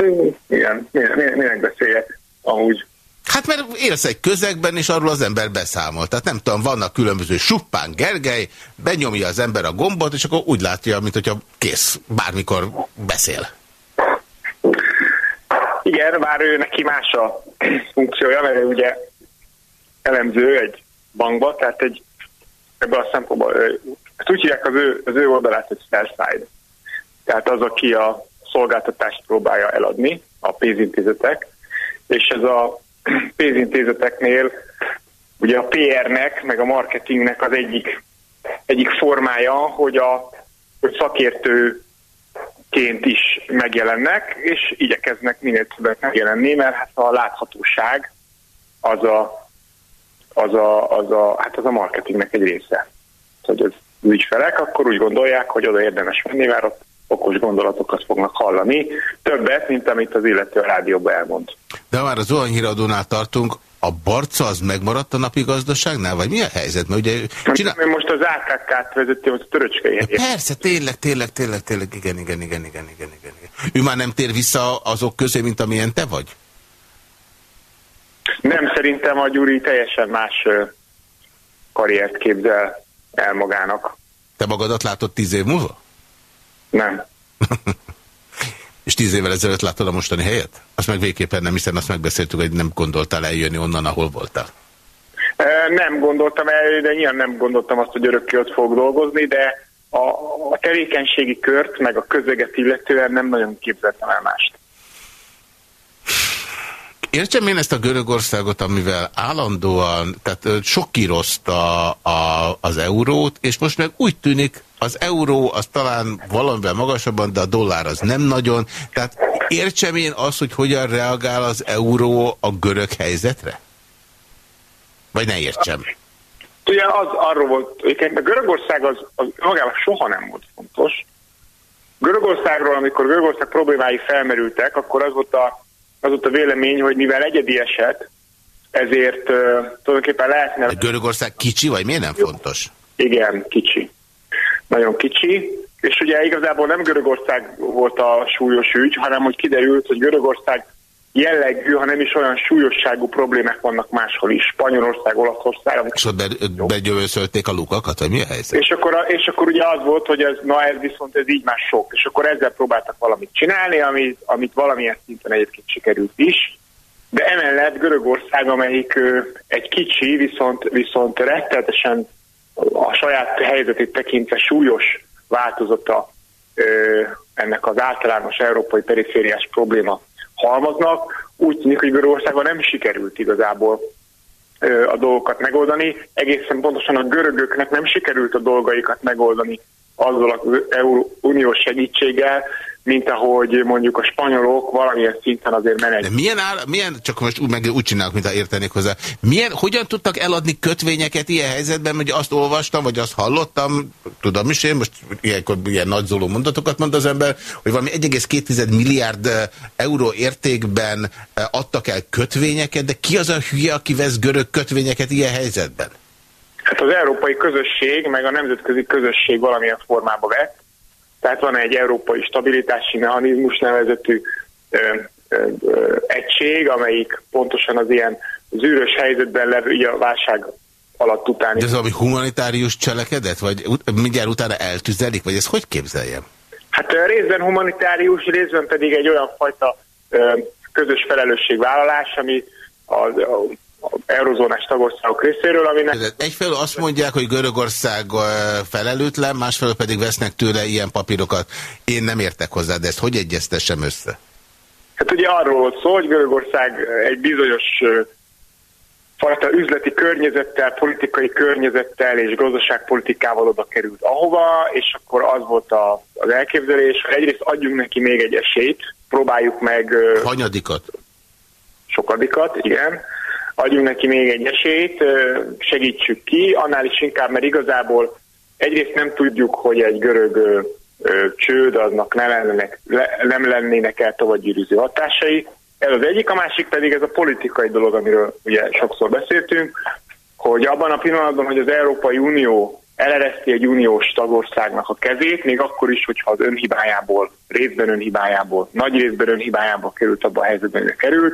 igen, minek beszéljek, amúgy. Hát mert élsz egy közegben, és arról az ember beszámol. Tehát nem tudom, vannak különböző suppán Gergely, benyomja az ember a gombot, és akkor úgy látja, mint hogyha kész, bármikor beszél. Igen, bár ő neki más a funkciója, mert ő ugye elemző egy bankba, tehát egy ebből a szempontból, ezt úgy hívják az ő, az ő oldalát, hogy sell side. Tehát az, aki a szolgáltatást próbálja eladni, a pénzintézetek, és ez a pénzintézeteknél ugye a PR-nek, meg a marketingnek az egyik, egyik formája, hogy a hogy szakértőként is megjelennek, és igyekeznek minél többet megjelenni, mert hát a láthatóság az a, az a, az a, hát az a marketingnek egy része. Hogy az ügyfelek akkor úgy gondolják, hogy oda érdemes menni, mert ott okos gondolatokat fognak hallani, többet, mint amit az illető a rádióban elmond. De már az olyan híradónál tartunk, a barca az megmaradt a napi gazdaságnál, vagy mi a helyzet? Mert ugye csinál... Én most az AKK-t vezettem, a töröcskei. Persze, tényleg, tényleg, tényleg, tényleg, igen, igen, igen, igen, igen, igen, igen. Ő már nem tér vissza azok közé, mint amilyen te vagy? Nem, szerintem a Gyuri teljesen más karriert képzel el magának. Te magadat látod tíz év múlva? Nem. *laughs* És tíz évvel ezelőtt láttad a mostani helyet? Azt meg végképpen nem, hiszen azt megbeszéltük, hogy nem gondoltál eljönni onnan, ahol voltál. Nem gondoltam el, de nyilván nem gondoltam azt, hogy örökké ott fog dolgozni, de a, a tevékenységi kört, meg a közeget illetően nem nagyon képzeltem el mást. Értsem én ezt a Görögországot, amivel állandóan, tehát sok kirozta a, az eurót, és most meg úgy tűnik, az euró az talán valamivel magasabban, de a dollár az nem nagyon. Tehát értsem én azt, hogy hogyan reagál az euró a görög helyzetre? Vagy ne értsem? Ugye az arról volt, a Görögország az, az magában soha nem volt fontos. Görögországról, amikor Görögország problémái felmerültek, akkor az volt a az ott a vélemény, hogy mivel egyedi eset, ezért uh, tulajdonképpen lehetne... A Görögország kicsi, vagy miért nem fontos? Igen, kicsi. Nagyon kicsi. És ugye igazából nem Görögország volt a súlyos ügy, hanem hogy kiderült, hogy Görögország jellegű, ha nem is olyan súlyosságú problémák vannak máshol is. Spanyolország, Olaszország. És ott be, begyövőszölték a lukakat, vagy mi a helyzet? És akkor, és akkor ugye az volt, hogy ez, na ez viszont ez így már sok. És akkor ezzel próbáltak valamit csinálni, amit, amit valamilyen szinten egyébként sikerült is. De emellett Görögország, amelyik egy kicsi, viszont, viszont rettenetesen a saját helyzetét tekintve súlyos változata ennek az általános európai perifériás probléma halmaznak. Úgy tűnik, hogy Görögországban nem sikerült igazából a dolgokat megoldani. Egészen pontosan a görögöknek nem sikerült a dolgaikat megoldani azzal az uniós segítséggel, mint ahogy mondjuk a spanyolok valamilyen szinten azért. De milyen, áll, milyen csak most úgy, meg úgy csinálok, mint ha értenék hozzá, milyen, hogyan tudtak eladni kötvényeket ilyen helyzetben, hogy azt olvastam, vagy azt hallottam, tudom is én, most ilyenkor ilyen nagyzoló mondatokat mond az ember, hogy valami 1,2 milliárd eh, euró értékben eh, adtak el kötvényeket, de ki az a hülye, aki vesz görög kötvényeket ilyen helyzetben? Hát az európai közösség, meg a nemzetközi közösség valamilyen formába vett, tehát van egy európai stabilitási mechanizmus nevezetű ö, ö, ö, egység, amelyik pontosan az ilyen zűrös helyzetben levő, ugye a válság alatt utáni. De ez valami humanitárius cselekedet? Vagy mindjárt utána eltüzelik? Vagy ezt hogy képzeljem? Hát részben humanitárius, részben pedig egy olyan fajta közös felelősségvállalás, ami az eurozónás tagországok részéről, aminek... Egyfelől azt mondják, hogy Görögország felelőtlen, másfelől pedig vesznek tőle ilyen papírokat. Én nem értek hozzá, de ezt hogy egyeztessem össze? Hát ugye arról volt szó, hogy Görögország egy bizonyos fajta üzleti környezettel, politikai környezettel és gazdaságpolitikával oda került ahova, és akkor az volt a, az elképzelés, hogy egyrészt adjunk neki még egy esélyt, próbáljuk meg... Hanyadikat? Sokadikat, igen. Adjunk neki még egy esélyt, segítsük ki, annál is inkább, mert igazából egyrészt nem tudjuk, hogy egy görög csőd, aznak nem lennének, nem lennének el továbbgyűrűző hatásai, ez az egyik, a másik pedig ez a politikai dolog, amiről ugye sokszor beszéltünk, hogy abban a pillanatban, hogy az Európai Unió elereszti egy uniós tagországnak a kezét, még akkor is, hogyha az önhibájából, részben önhibájából, nagy részben önhibájából került abba a helyzetben, hogy került,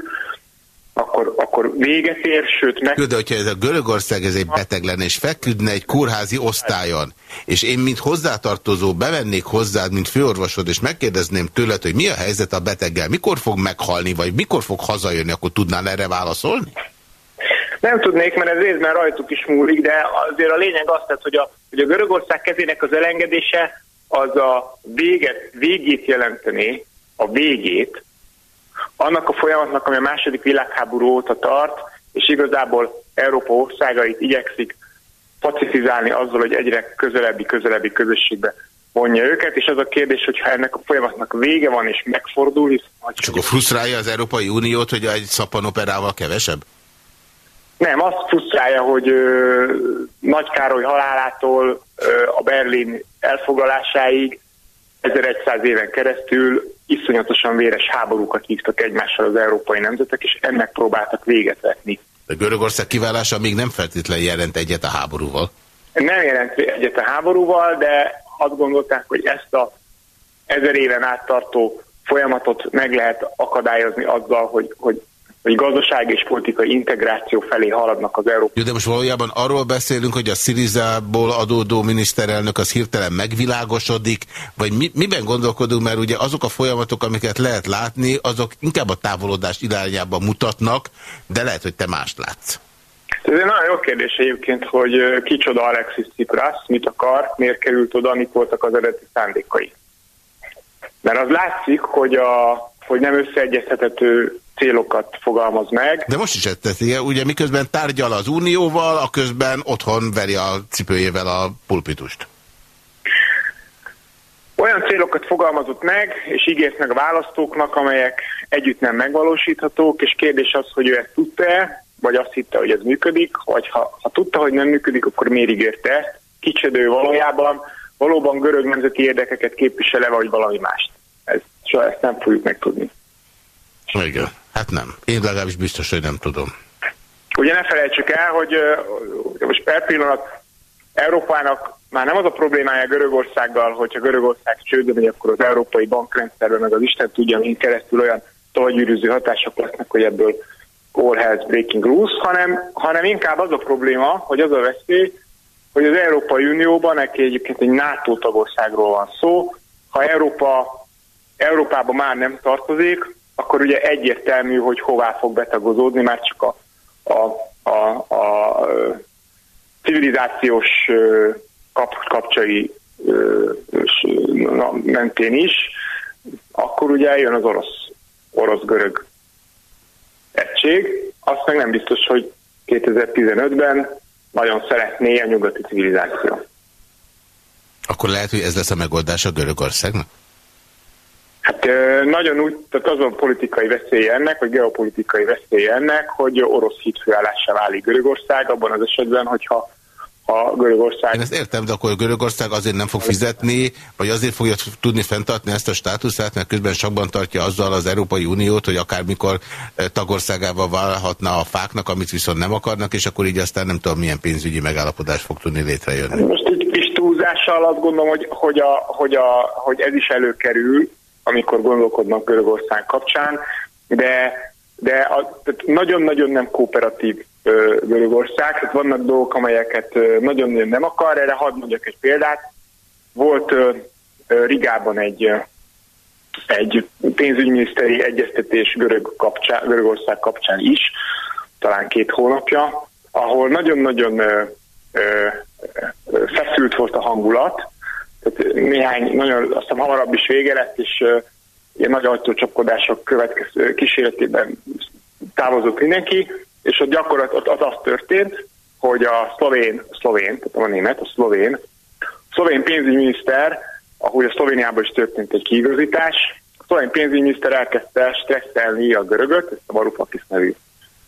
akkor, akkor véget ér, sőt meg... De hogyha ez a Görögország ez egy beteg lenne, és feküdne egy kórházi osztályon, és én, mint hozzátartozó, bevennék hozzád, mint főorvosod, és megkérdezném tőled, hogy mi a helyzet a beteggel, mikor fog meghalni, vagy mikor fog hazajönni, akkor tudnál erre válaszolni? Nem tudnék, mert ez részben rajtuk is múlik, de azért a lényeg az, tehát, hogy, a, hogy a Görögország kezének az elengedése az a véget, végét jelenteni, a végét annak a folyamatnak, ami a második világháború óta tart, és igazából Európa országait igyekszik pacifizálni azzal, hogy egyre közelebbi, közelebbi közösségbe vonja őket, és az a kérdés, hogyha ennek a folyamatnak vége van és megfordul, hisz... És akkor frusztrálja az Európai Uniót, hogy egy szappanoperával kevesebb? Nem, azt frusztrálja, hogy ö, Nagy Károly halálától ö, a Berlin elfoglalásáig 1100 éven keresztül iszonyatosan véres háborúkat hívtak egymással az európai nemzetek, és ennek próbáltak véget vetni. De Görögország kiválása még nem feltétlenül jelent egyet a háborúval? Nem jelent egyet a háborúval, de azt gondolták, hogy ezt a ezer éven áttartó folyamatot meg lehet akadályozni azzal, hogy, hogy hogy gazdaság és politikai integráció felé haladnak az Európa. Jó, de most valójában arról beszélünk, hogy a Szirizából adódó miniszterelnök az hirtelen megvilágosodik, vagy mi, miben gondolkodunk, mert ugye azok a folyamatok, amiket lehet látni, azok inkább a távolodás irányába mutatnak, de lehet, hogy te mást látsz. Ez egy nagyon jó kérdés egyébként, hogy kicsoda Alexis Tsipras, mit akar, miért került oda, mik voltak az eredeti szándékai. Mert az látszik, hogy, a, hogy nem összeegyeztethető célokat fogalmaz meg. De most is ezt teszi, ugye miközben tárgyal az Unióval, a közben otthon veri a cipőjével a pulpitust. Olyan célokat fogalmazott meg, és ígért meg a választóknak, amelyek együtt nem megvalósíthatók, és kérdés az, hogy ő ezt tudta-e, vagy azt hitte, hogy ez működik, vagy ha, ha tudta, hogy nem működik, akkor miért ígérte ezt? Kicsedő valójában, valóban görög nemzeti érdekeket képvisele, vagy valami mást. Soha ezt nem fogjuk megtudni. Igen. Hát nem. Én legalábbis biztos, hogy nem tudom. Ugye ne felejtsük el, hogy most per pillanat Európának már nem az a problémája Görögországgal, hogyha Görögország csődbe megy, akkor az európai bankrendszerben, meg az Isten tudja, mint keresztül olyan tovagyűrűző hatások lesznek, hogy ebből all hell's breaking rules, hanem, hanem inkább az a probléma, hogy az a veszély, hogy az Európai Unióban, neki egyébként egy NATO tagországról van szó, ha Európa Európában már nem tartozik, akkor ugye egyértelmű, hogy hová fog betagozódni, már csak a, a, a, a civilizációs kap, kapcsai mentén is, akkor ugye eljön az orosz, orosz-görög egység. Azt meg nem biztos, hogy 2015-ben nagyon szeretné a nyugati civilizáció. Akkor lehet, hogy ez lesz a megoldás a Görögországnak? Hát nagyon úgy, tehát azon politikai veszély ennek, vagy geopolitikai veszély ennek, hogy orosz hitfőállássá válik Görögország, abban az esetben, hogyha a Görögország... Én ezt értem, de akkor Görögország azért nem fog fizetni, vagy azért fogja tudni fenntartni ezt a státuszát, mert közben sakban tartja azzal az Európai Uniót, hogy akármikor tagországával válhatna a fáknak, amit viszont nem akarnak, és akkor így aztán nem tudom, milyen pénzügyi megállapodás fog tudni létrejönni. Most egy kis túlzással azt gondolom, hogy, hogy, a, hogy, a, hogy ez is előkerül, amikor gondolkodnak Görögország kapcsán, de, de nagyon-nagyon nem kooperatív Görögország, tehát vannak dolgok, amelyeket nagyon-nagyon nem akar, erre hadd mondjak egy példát. Volt Rigában egy egy pénzügyminiszteri egyeztetés Görög kapcsán, Görögország kapcsán is, talán két hónapja, ahol nagyon-nagyon feszült volt a hangulat, tehát néhány, nagyon, aztán hamarabb is vége lett, és ilyen nagy ajtócsapkodások következő kísérletében távozott mindenki, és ott gyakorlatilag az az történt, hogy a szlovén, a szlovén, tehát a német, a szlovén, a szlovén pénzügyminiszter, ahogy a Szlovéniában is történt egy kiigazítás, a szlovén pénzügyminiszter elkezdte stresszelni a görögöt, ezt a Varoufakis nevű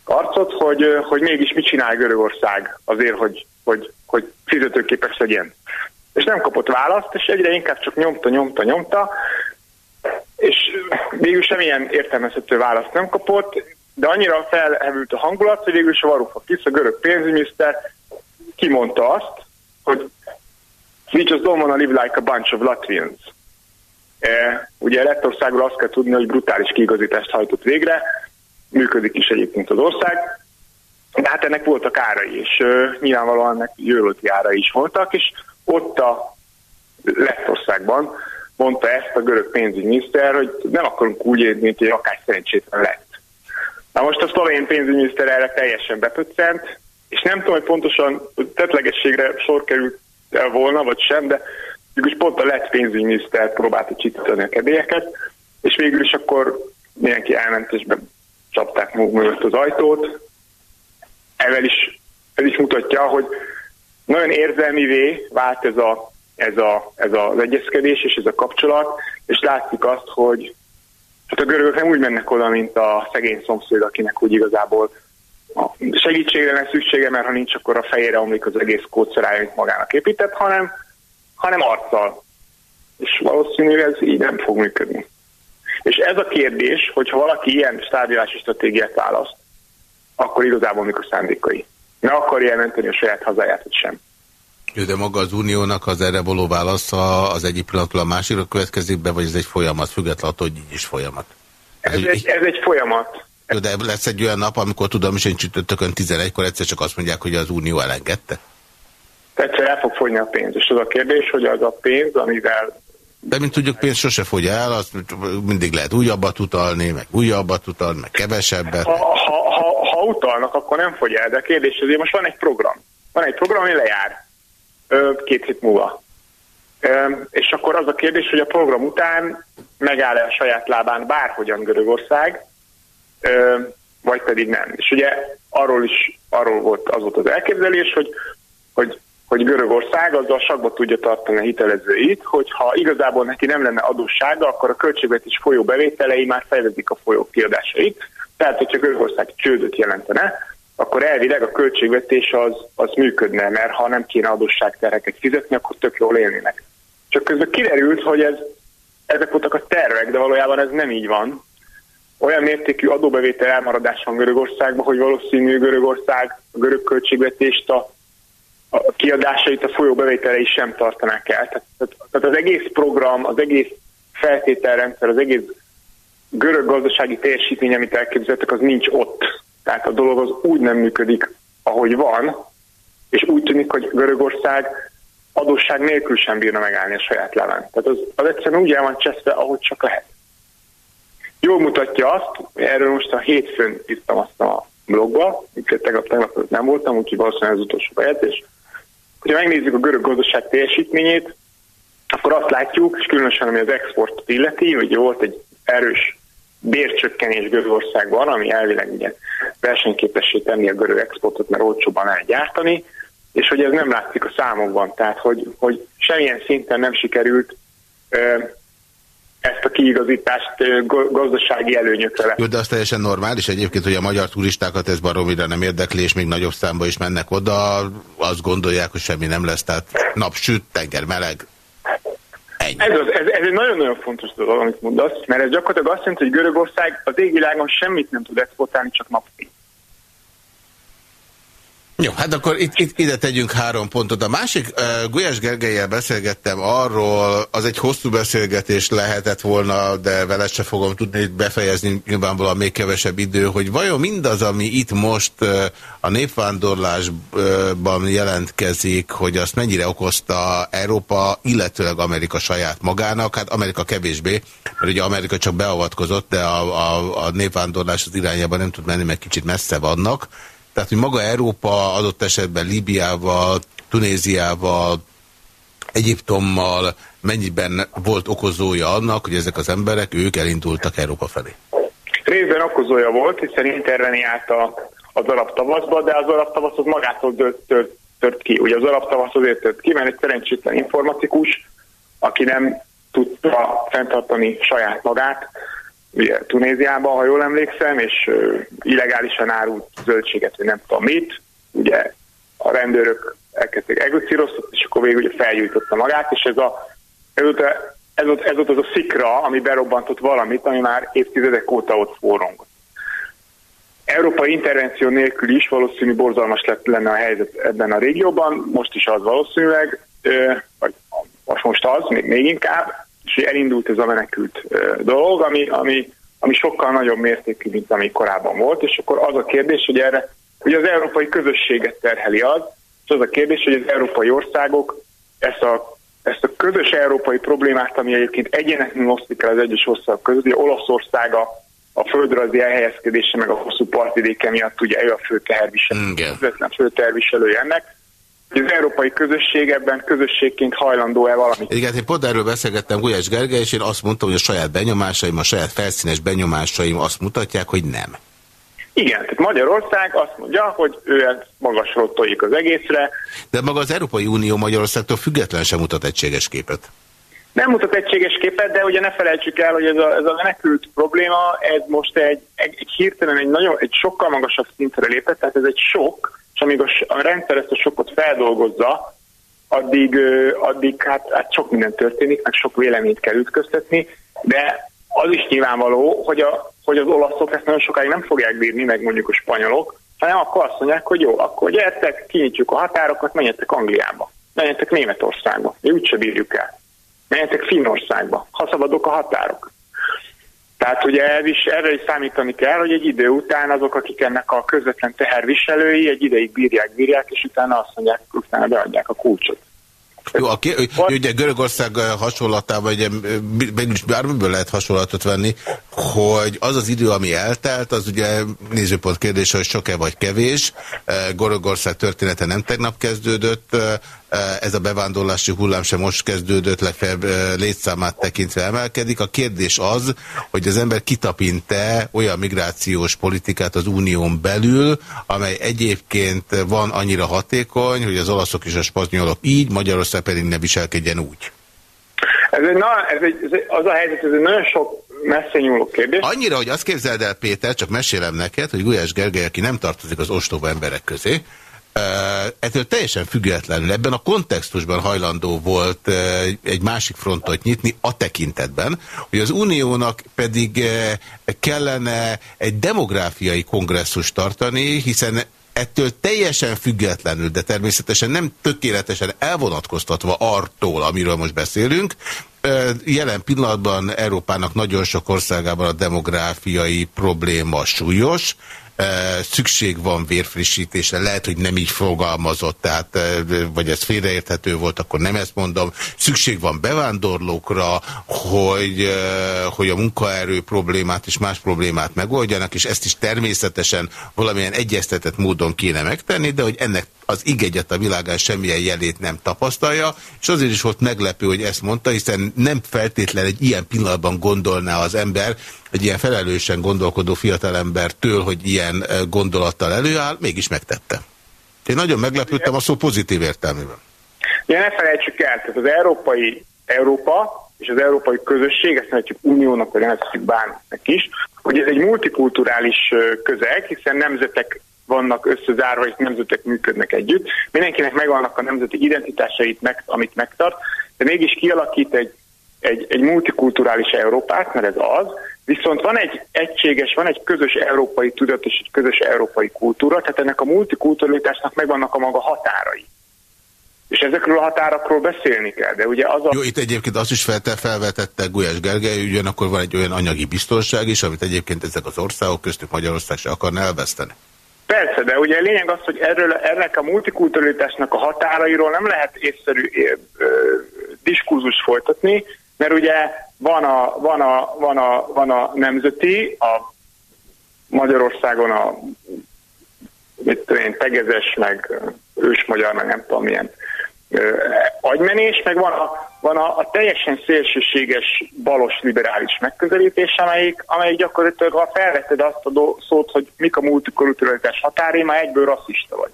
arcot, hogy, hogy mégis mit csinál Görögország azért, hogy, hogy, hogy fizetőképes legyen. És nem kapott választ, és egyre inkább csak nyomta, nyomta, nyomta, és végül semmilyen értelmezhető választ nem kapott, de annyira felhevült a hangulat, hogy végül is a Varoufakis, a görög pénzügyminiszter kimondta azt, hogy we just don't want to live like a bunch of Latvians. E, ugye Lettországról azt kell tudni, hogy brutális kiigazítást hajtott végre, működik is egyébként az ország, de hát ennek voltak árai, és uh, nyilvánvalóan ennek jövőti árai is voltak, és ott a Lettországban mondta ezt a görög pénzügyminiszter, hogy nem akarunk úgy érni, mint egy akár szerencsétlen lett. Na most a szlovén pénzügyminiszter erre teljesen bepöccent, és nem tudom, hogy pontosan tetlegességre sor került el volna, vagy sem, de mégis pont a lett pénzügyminiszter próbálta csitítani a kedélyeket, és végül is akkor mindenki elment, és csapták maguk mögött az ajtót. Ezzel is, ez is mutatja, hogy nagyon érzelmivé vált ez, a, ez, a, ez az egyezkedés és ez a kapcsolat, és látszik azt, hogy hát a görögök nem úgy mennek oda, mint a szegény szomszéd, akinek úgy igazából a segítségre lesz szüksége, mert ha nincs, akkor a fejére omlik az egész kódszerája, amit magának épített, hanem, hanem arccal. És valószínűleg ez így nem fog működni. És ez a kérdés, hogyha valaki ilyen stábjulási stratégiát választ, akkor igazából mikor szándékai. Ne akarja jelenteni a saját hazáját, vagy sem. Jó, de maga az uniónak az erre való válasza az egyik pillanatról a másikra következik be, vagy ez egy folyamat, függetlenül hogy így is folyamat? Ez, ez, egy, ez egy folyamat. Jó, de lesz egy olyan nap, amikor tudom is, én csütörtökön 11-kor egyszer csak azt mondják, hogy az unió elengedte? Egyszer el fog fogyni a pénz, és az a kérdés, hogy az a pénz, amivel de mint tudjuk, pénz sose fogy el, azt mindig lehet újabbat utalni, meg újabbat utalni, meg kevesebbet. Ha, ha, ha, utalnak, akkor nem fogy el, de a kérdés azért most van egy program. Van egy program, ami lejár két hét múlva. És akkor az a kérdés, hogy a program után megáll-e a saját lábán bárhogyan Görögország, vagy pedig nem. És ugye arról is arról volt, az volt az elképzelés, hogy, hogy hogy Görögország azzal sakba tudja tartani a hitelezőit, hogyha igazából neki nem lenne adóssága, akkor a költségvetés folyó bevételei már fejlezik a folyó kiadásait. Tehát, hogyha Görögország csődöt jelentene, akkor elvileg a költségvetés az, az működne, mert ha nem kéne adósságterheket fizetni, akkor tök jól élnének. Csak közben kiderült, hogy ez, ezek voltak a tervek, de valójában ez nem így van. Olyan mértékű adóbevétel elmaradás van Görögországban, hogy valószínű Görögország a görög költségvetést a a kiadásait a folyó bevételei sem tartanák el. Tehát, tehát az egész program, az egész feltételrendszer, az egész görög gazdasági teljesítmény, amit elképzeltek, az nincs ott. Tehát a dolog az úgy nem működik, ahogy van, és úgy tűnik, hogy Görögország adósság nélkül sem bírna megállni a saját lábán. Tehát az, az egyszerűen úgy el van cseszve, ahogy csak lehet. Jól mutatja azt, erről most a hétfőn írtam azt a blogba, tegnap, tegnap nem voltam, úgyhogy valószínűleg az utolsó bejegyzés, Hogyha megnézzük a görög gazdaság teljesítményét, akkor azt látjuk, és különösen ami az exportot illeti, hogy volt egy erős bércsökkenés Görögországban, ami elvileg ugye versenyképessé tenni a görög exportot, mert olcsóban lehet gyártani, és hogy ez nem látszik a számokban, tehát hogy, hogy semmilyen szinten nem sikerült ezt a kiigazítást gazdasági előnyökre. Jó, de az teljesen normális egyébként, hogy a magyar turistákat ez baromira nem érdekli, és még nagyobb számba is mennek oda, azt gondolják, hogy semmi nem lesz, tehát napsüt, tenger meleg. Ennyi. Ez, ez, ez egy nagyon-nagyon fontos dolog, amit mondasz, mert ez gyakorlatilag azt jelenti, hogy Görögország az égvilágon semmit nem tud exportálni, csak napfény. Jó, hát akkor itt, itt, ide tegyünk három pontot. A másik, uh, Gulyás Gergelyel beszélgettem arról, az egy hosszú beszélgetés lehetett volna, de vele se fogom tudni befejezni, nyilvánvalóan még kevesebb idő, hogy vajon mindaz, ami itt most uh, a népvándorlásban jelentkezik, hogy azt mennyire okozta Európa, illetőleg Amerika saját magának, hát Amerika kevésbé, mert ugye Amerika csak beavatkozott, de a, a, a népvándorlás az irányában nem tud menni, mert kicsit messze vannak. Tehát, hogy maga Európa adott esetben Líbiával, Tunéziával, Egyiptommal mennyiben volt okozója annak, hogy ezek az emberek, ők elindultak Európa felé? Részben okozója volt, hiszen interveniált a, az arab tavaszba, de az arab tavasz az magától tört, tört, tört ki. Ugye az arab tavasz azért tört ki, mert egy szerencsétlen informatikus, aki nem tudta fenntartani saját magát, ugye Tunéziában, ha jól emlékszem, és illegálisan árult zöldséget, vagy nem tudom mit, ugye a rendőrök elkezdték egocíroztat, és akkor végül ugye felgyújtotta magát, és ez, a, ez, volt, ez, volt, ez volt az a szikra, ami berobbantott valamit, ami már évtizedek óta ott forrong. Európai intervenció nélkül is valószínű borzalmas lett lenne a helyzet ebben a régióban, most is az valószínűleg, vagy most az, még, még inkább, és elindult ez a menekült dolog, ami, ami, ami sokkal nagyobb mértékű, mint ami korábban volt, és akkor az a kérdés, hogy erre, hogy az európai közösséget terheli az, és az a kérdés, hogy az európai országok ezt a, ezt a közös európai problémát, ami egyébként egyenetlenül osztik el az egyes országok között, ugye Olaszország a, a földrajzi elhelyezkedése, meg a hosszú partidéke miatt ugye ő a fő teherviselő, közvetlen fő teherviselője ennek, hogy az európai közösség ebben közösségként hajlandó-e valamit. Igen, én pont erről beszélgettem Gulyás Gergely, és én azt mondtam, hogy a saját benyomásaim, a saját felszínes benyomásaim azt mutatják, hogy nem. Igen, tehát Magyarország azt mondja, hogy ő magasról tojik az egészre. De maga az Európai Unió Magyarországtól független sem mutat egységes képet. Nem mutat egységes képet, de ugye ne felejtsük el, hogy ez a, ez a menekült probléma, ez most egy, egy, egy hirtelen egy, nagyon, egy sokkal magasabb szintre lépett, tehát ez egy sok, amíg a, a rendszer ezt a sokot feldolgozza, addig, addig hát, hát sok minden történik, meg sok véleményt kell ütköztetni, de az is nyilvánvaló, hogy, a, hogy az olaszok ezt nagyon sokáig nem fogják bírni, meg mondjuk a spanyolok, hanem akkor azt mondják, hogy jó, akkor gyertek, kinyitjuk a határokat, menjetek Angliába, menjetek Németországba, mi úgyse bírjuk el. Menjetek Finnországba, ha szabadok a határok. Tehát ugye ez is, erre is számítani kell, hogy egy idő után azok, akik ennek a közvetlen teherviselői, egy ideig bírják, bírják, és utána azt mondják, utána beadják a kulcsot. Jó, a, ugye Görögország hasonlatában, ugye bármiből lehet hasonlatot venni, hogy az az idő, ami eltelt, az ugye nézőpont kérdése, hogy sok-e vagy kevés. Görögország története nem tegnap kezdődött, ez a bevándorlási hullám sem most kezdődött, legfeljebb létszámát tekintve emelkedik. A kérdés az, hogy az ember kitapint-e olyan migrációs politikát az unión belül, amely egyébként van annyira hatékony, hogy az olaszok és a spanyolok így, Magyarország pedig ne viselkedjen úgy. Ez egy, na, ez egy, ez egy, az a helyzet, ez egy nagyon sok messze nyúló kérdés. Annyira, hogy azt képzeld el, Péter, csak mesélem neked, hogy Gulyás Gergely, aki nem tartozik az ostoba emberek közé, ettől teljesen függetlenül ebben a kontextusban hajlandó volt egy másik frontot nyitni a tekintetben, hogy az uniónak pedig kellene egy demográfiai kongresszus tartani, hiszen ettől teljesen függetlenül, de természetesen nem tökéletesen elvonatkoztatva artól, amiről most beszélünk, jelen pillanatban Európának nagyon sok országában a demográfiai probléma súlyos, szükség van vérfrissítésre, lehet, hogy nem így fogalmazott, tehát, vagy ez félreérthető volt, akkor nem ezt mondom. Szükség van bevándorlókra, hogy, hogy a munkaerő problémát és más problémát megoldjanak, és ezt is természetesen valamilyen egyeztetett módon kéne megtenni, de hogy ennek az igegyet a világán semmilyen jelét nem tapasztalja, és azért is volt meglepő, hogy ezt mondta, hiszen nem feltétlen egy ilyen pillanatban gondolná az ember, egy ilyen felelősen gondolkodó fiatalembertől, hogy ilyen gondolattal előáll, mégis megtette. Én nagyon meglepődtem a szó pozitív értelmében. Ja, ne felejtsük el, tehát az európai Európa és az európai közösség, ezt nevetjük uniónak, vagy nevetjük bármiknek is, hogy ez egy multikulturális közeg, hiszen nemzetek vannak összezárva, és nemzetek működnek együtt. Mindenkinek megvannak a nemzeti identitásait, meg, amit megtart, de mégis kialakít egy, egy, egy multikulturális Európát, mert ez az, Viszont van egy egységes, van egy közös európai tudat és egy közös európai kultúra, tehát ennek a multikulturalitásnak megvannak a maga határai. És ezekről a határokról beszélni kell, de ugye az a... Jó, itt egyébként azt is felte, felvetette Gulyás Gergely, ugyanakkor van egy olyan anyagi biztonság is, amit egyébként ezek az országok, köztük Magyarország se akarna elveszteni. Persze, de ugye a lényeg az, hogy erről, ennek a multikulturalitásnak a határairól nem lehet észszerű diskurzus folytatni, mert ugye van a, van a, van a, van a nemzeti, a Magyarországon a mit tudom én, tegezes, meg ősmagyar, meg nem tudom milyen agymenés, meg van a, van a, a teljesen szélsőséges balos liberális megközelítés, amelyik, amelyik gyakorlatilag, ha felvetted azt a do, szót, hogy mik a multikulturalitás határé, már egyből rasszista vagy.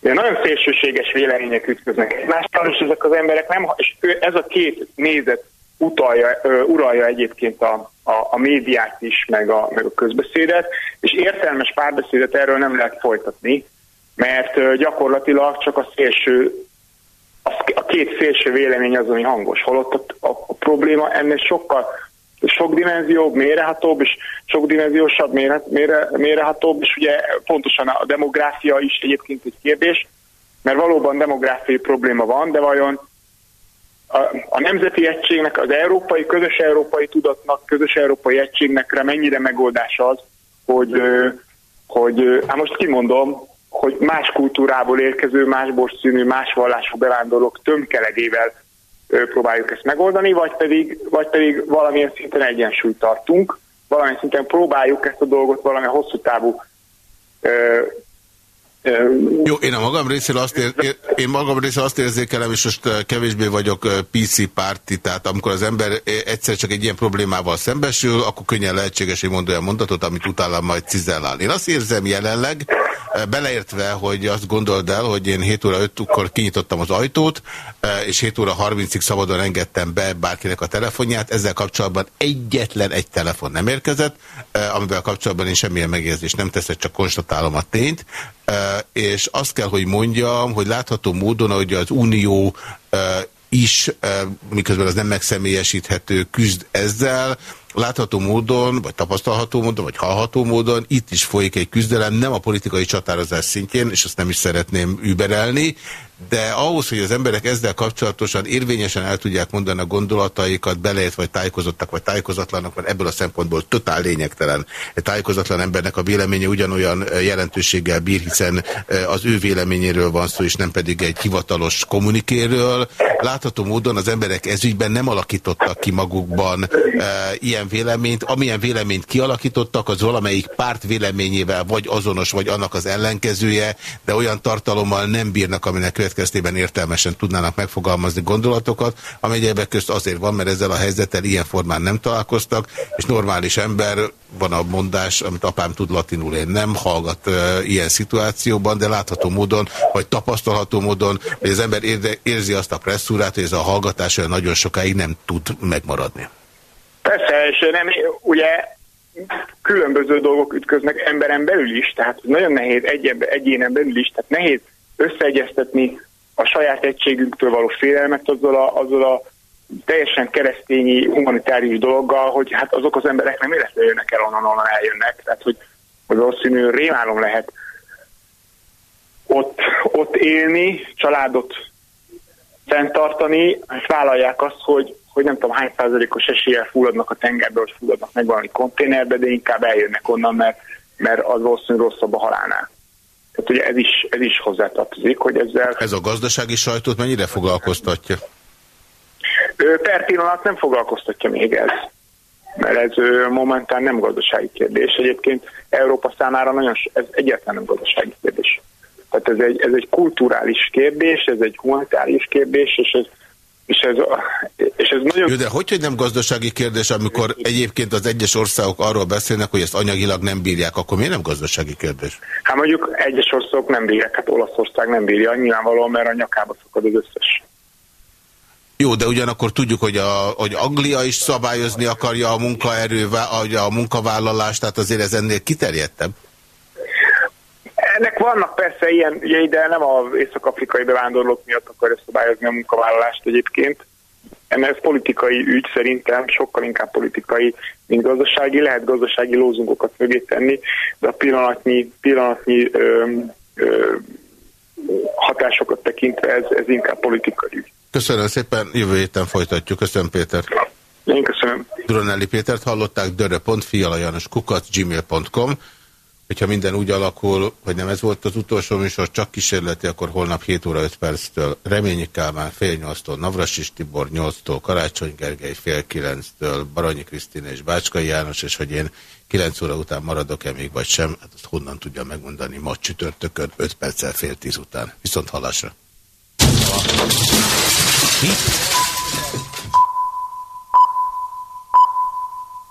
De nagyon szélsőséges vélemények ütköznek egymással, és ezek az emberek nem, és ez a két nézet utalja, uralja egyébként a, a, a médiát is, meg a, meg a közbeszédet, és értelmes párbeszédet erről nem lehet folytatni, mert gyakorlatilag csak a szélső, a két szélső vélemény az, ami hangos. Holott a, a, probléma ennél sokkal sok dimenzióbb, mérehatóbb, és sok dimenziósabb, mére, és ugye pontosan a demográfia is egyébként egy kérdés, mert valóban demográfiai probléma van, de vajon a, a nemzeti egységnek, az európai, közös európai tudatnak, közös európai egységnek mennyire megoldás az, hogy, hogy hát most kimondom, hogy más kultúrából érkező, más borszínű, más vallású bevándorlók tömkelegével próbáljuk ezt megoldani, vagy pedig, vagy pedig valamilyen szinten egyensúlyt tartunk, valamilyen szinten próbáljuk ezt a dolgot valamilyen hosszú távú jó, én a magam részéről azt, ér, én magam részéről azt érzékelem, és most kevésbé vagyok PC párti, tehát amikor az ember egyszer csak egy ilyen problémával szembesül, akkor könnyen lehetséges, hogy mondja a mondatot, amit utána majd cizellál. Én azt érzem jelenleg, beleértve, hogy azt gondold el, hogy én 7 óra 5-kor kinyitottam az ajtót, és 7 óra 30-ig szabadon engedtem be bárkinek a telefonját, ezzel kapcsolatban egyetlen egy telefon nem érkezett, amivel kapcsolatban én semmilyen megjegyzést nem teszek, csak konstatálom a tényt, és azt kell, hogy mondjam, hogy látható módon, hogy az Unió is, miközben az nem megszemélyesíthető, küzd ezzel, látható módon, vagy tapasztalható módon, vagy hallható módon itt is folyik egy küzdelem, nem a politikai csatározás szintjén, és azt nem is szeretném überelni, de ahhoz, hogy az emberek ezzel kapcsolatosan érvényesen el tudják mondani a gondolataikat, beleért vagy tájékozottak, vagy tájékozatlanak, mert ebből a szempontból totál lényegtelen. Egy tájékozatlan embernek a véleménye ugyanolyan jelentőséggel bír, hiszen az ő véleményéről van szó, és nem pedig egy hivatalos kommunikéről. Látható módon az emberek ezügyben nem alakítottak ki magukban e, ilyen véleményt. Amilyen véleményt kialakítottak, az valamelyik párt véleményével vagy azonos, vagy annak az ellenkezője, de olyan tartalommal nem bírnak, aminek következtében értelmesen tudnának megfogalmazni gondolatokat, amely egyebek közt azért van, mert ezzel a helyzettel ilyen formán nem találkoztak, és normális ember, van a mondás, amit apám tud latinul, én nem hallgat uh, ilyen szituációban, de látható módon, vagy tapasztalható módon, hogy az ember érzi azt a presszúrát, hogy ez a hallgatás olyan nagyon sokáig nem tud megmaradni. Persze, és nem, ugye különböző dolgok ütköznek emberen belül is, tehát nagyon nehéz egy, egyénen belül is, tehát nehéz összeegyeztetni a saját egységünktől való félelmet azzal a, azzal a teljesen keresztényi, humanitárius dologgal, hogy hát azok az emberek nem életlenül jönnek el, onnan, onnan eljönnek. Tehát, hogy, hogy valószínű rémálom lehet ott, ott élni, családot fenntartani, és vállalják azt, hogy, hogy nem tudom hány százalékos eséllyel fulladnak a tengerbe, vagy fulladnak meg valami konténerbe, de inkább eljönnek onnan, mert, mert az valószínűleg rosszabb a halálnál. Tehát ugye ez is, ez is hozzátartozik, hogy ezzel... Ez a gazdasági sajtót mennyire foglalkoztatja? Per pillanat nem foglalkoztatja még ez, mert ez momentán nem gazdasági kérdés. Egyébként Európa számára nagyon, ez egyáltalán nem gazdasági kérdés. Tehát ez egy, ez egy kulturális kérdés, ez egy humanitárius kérdés, és ez és ez, és ez nagyon... Jó, de hogy, hogy nem gazdasági kérdés, amikor egyébként az egyes országok arról beszélnek, hogy ezt anyagilag nem bírják, akkor miért nem gazdasági kérdés? Hát mondjuk egyes országok nem bírják, hát Olaszország nem bírja, nyilvánvalóan, mert a nyakába szakad az összes. Jó, de ugyanakkor tudjuk, hogy, a, hogy Anglia is szabályozni akarja a munkaerő, a munkavállalást, tehát azért ez ennél kiterjedtebb. Ennek vannak persze ilyen ügyei, de nem az észak-afrikai bevándorlók miatt akarja szabályozni a munkavállalást egyébként. ez politikai ügy szerintem, sokkal inkább politikai, mint gazdasági. Lehet gazdasági lózungokat mögé tenni, de a pillanatnyi, pillanatnyi ö, ö, hatásokat tekintve ez, ez inkább politikai ügy. Köszönöm szépen, jövő héten folytatjuk. Köszönöm Péter. Én köszönöm. Duronelli Pétert hallották, kukat gmail.com Hogyha minden úgy alakul, hogy nem ez volt az utolsó műsor, csak kísérleti, akkor holnap 7 óra 5 perctől Reményi Kálmán, fél 8-tól Navrasis Tibor, 8-tól Karácsony Gergely, fél 9-től Baranyi Krisztina és Bácskai János, és hogy én 9 óra után maradok-e még vagy sem, hát azt honnan tudja megmondani ma csütörtökön 5 perccel fél 10 után. Viszont hallásra.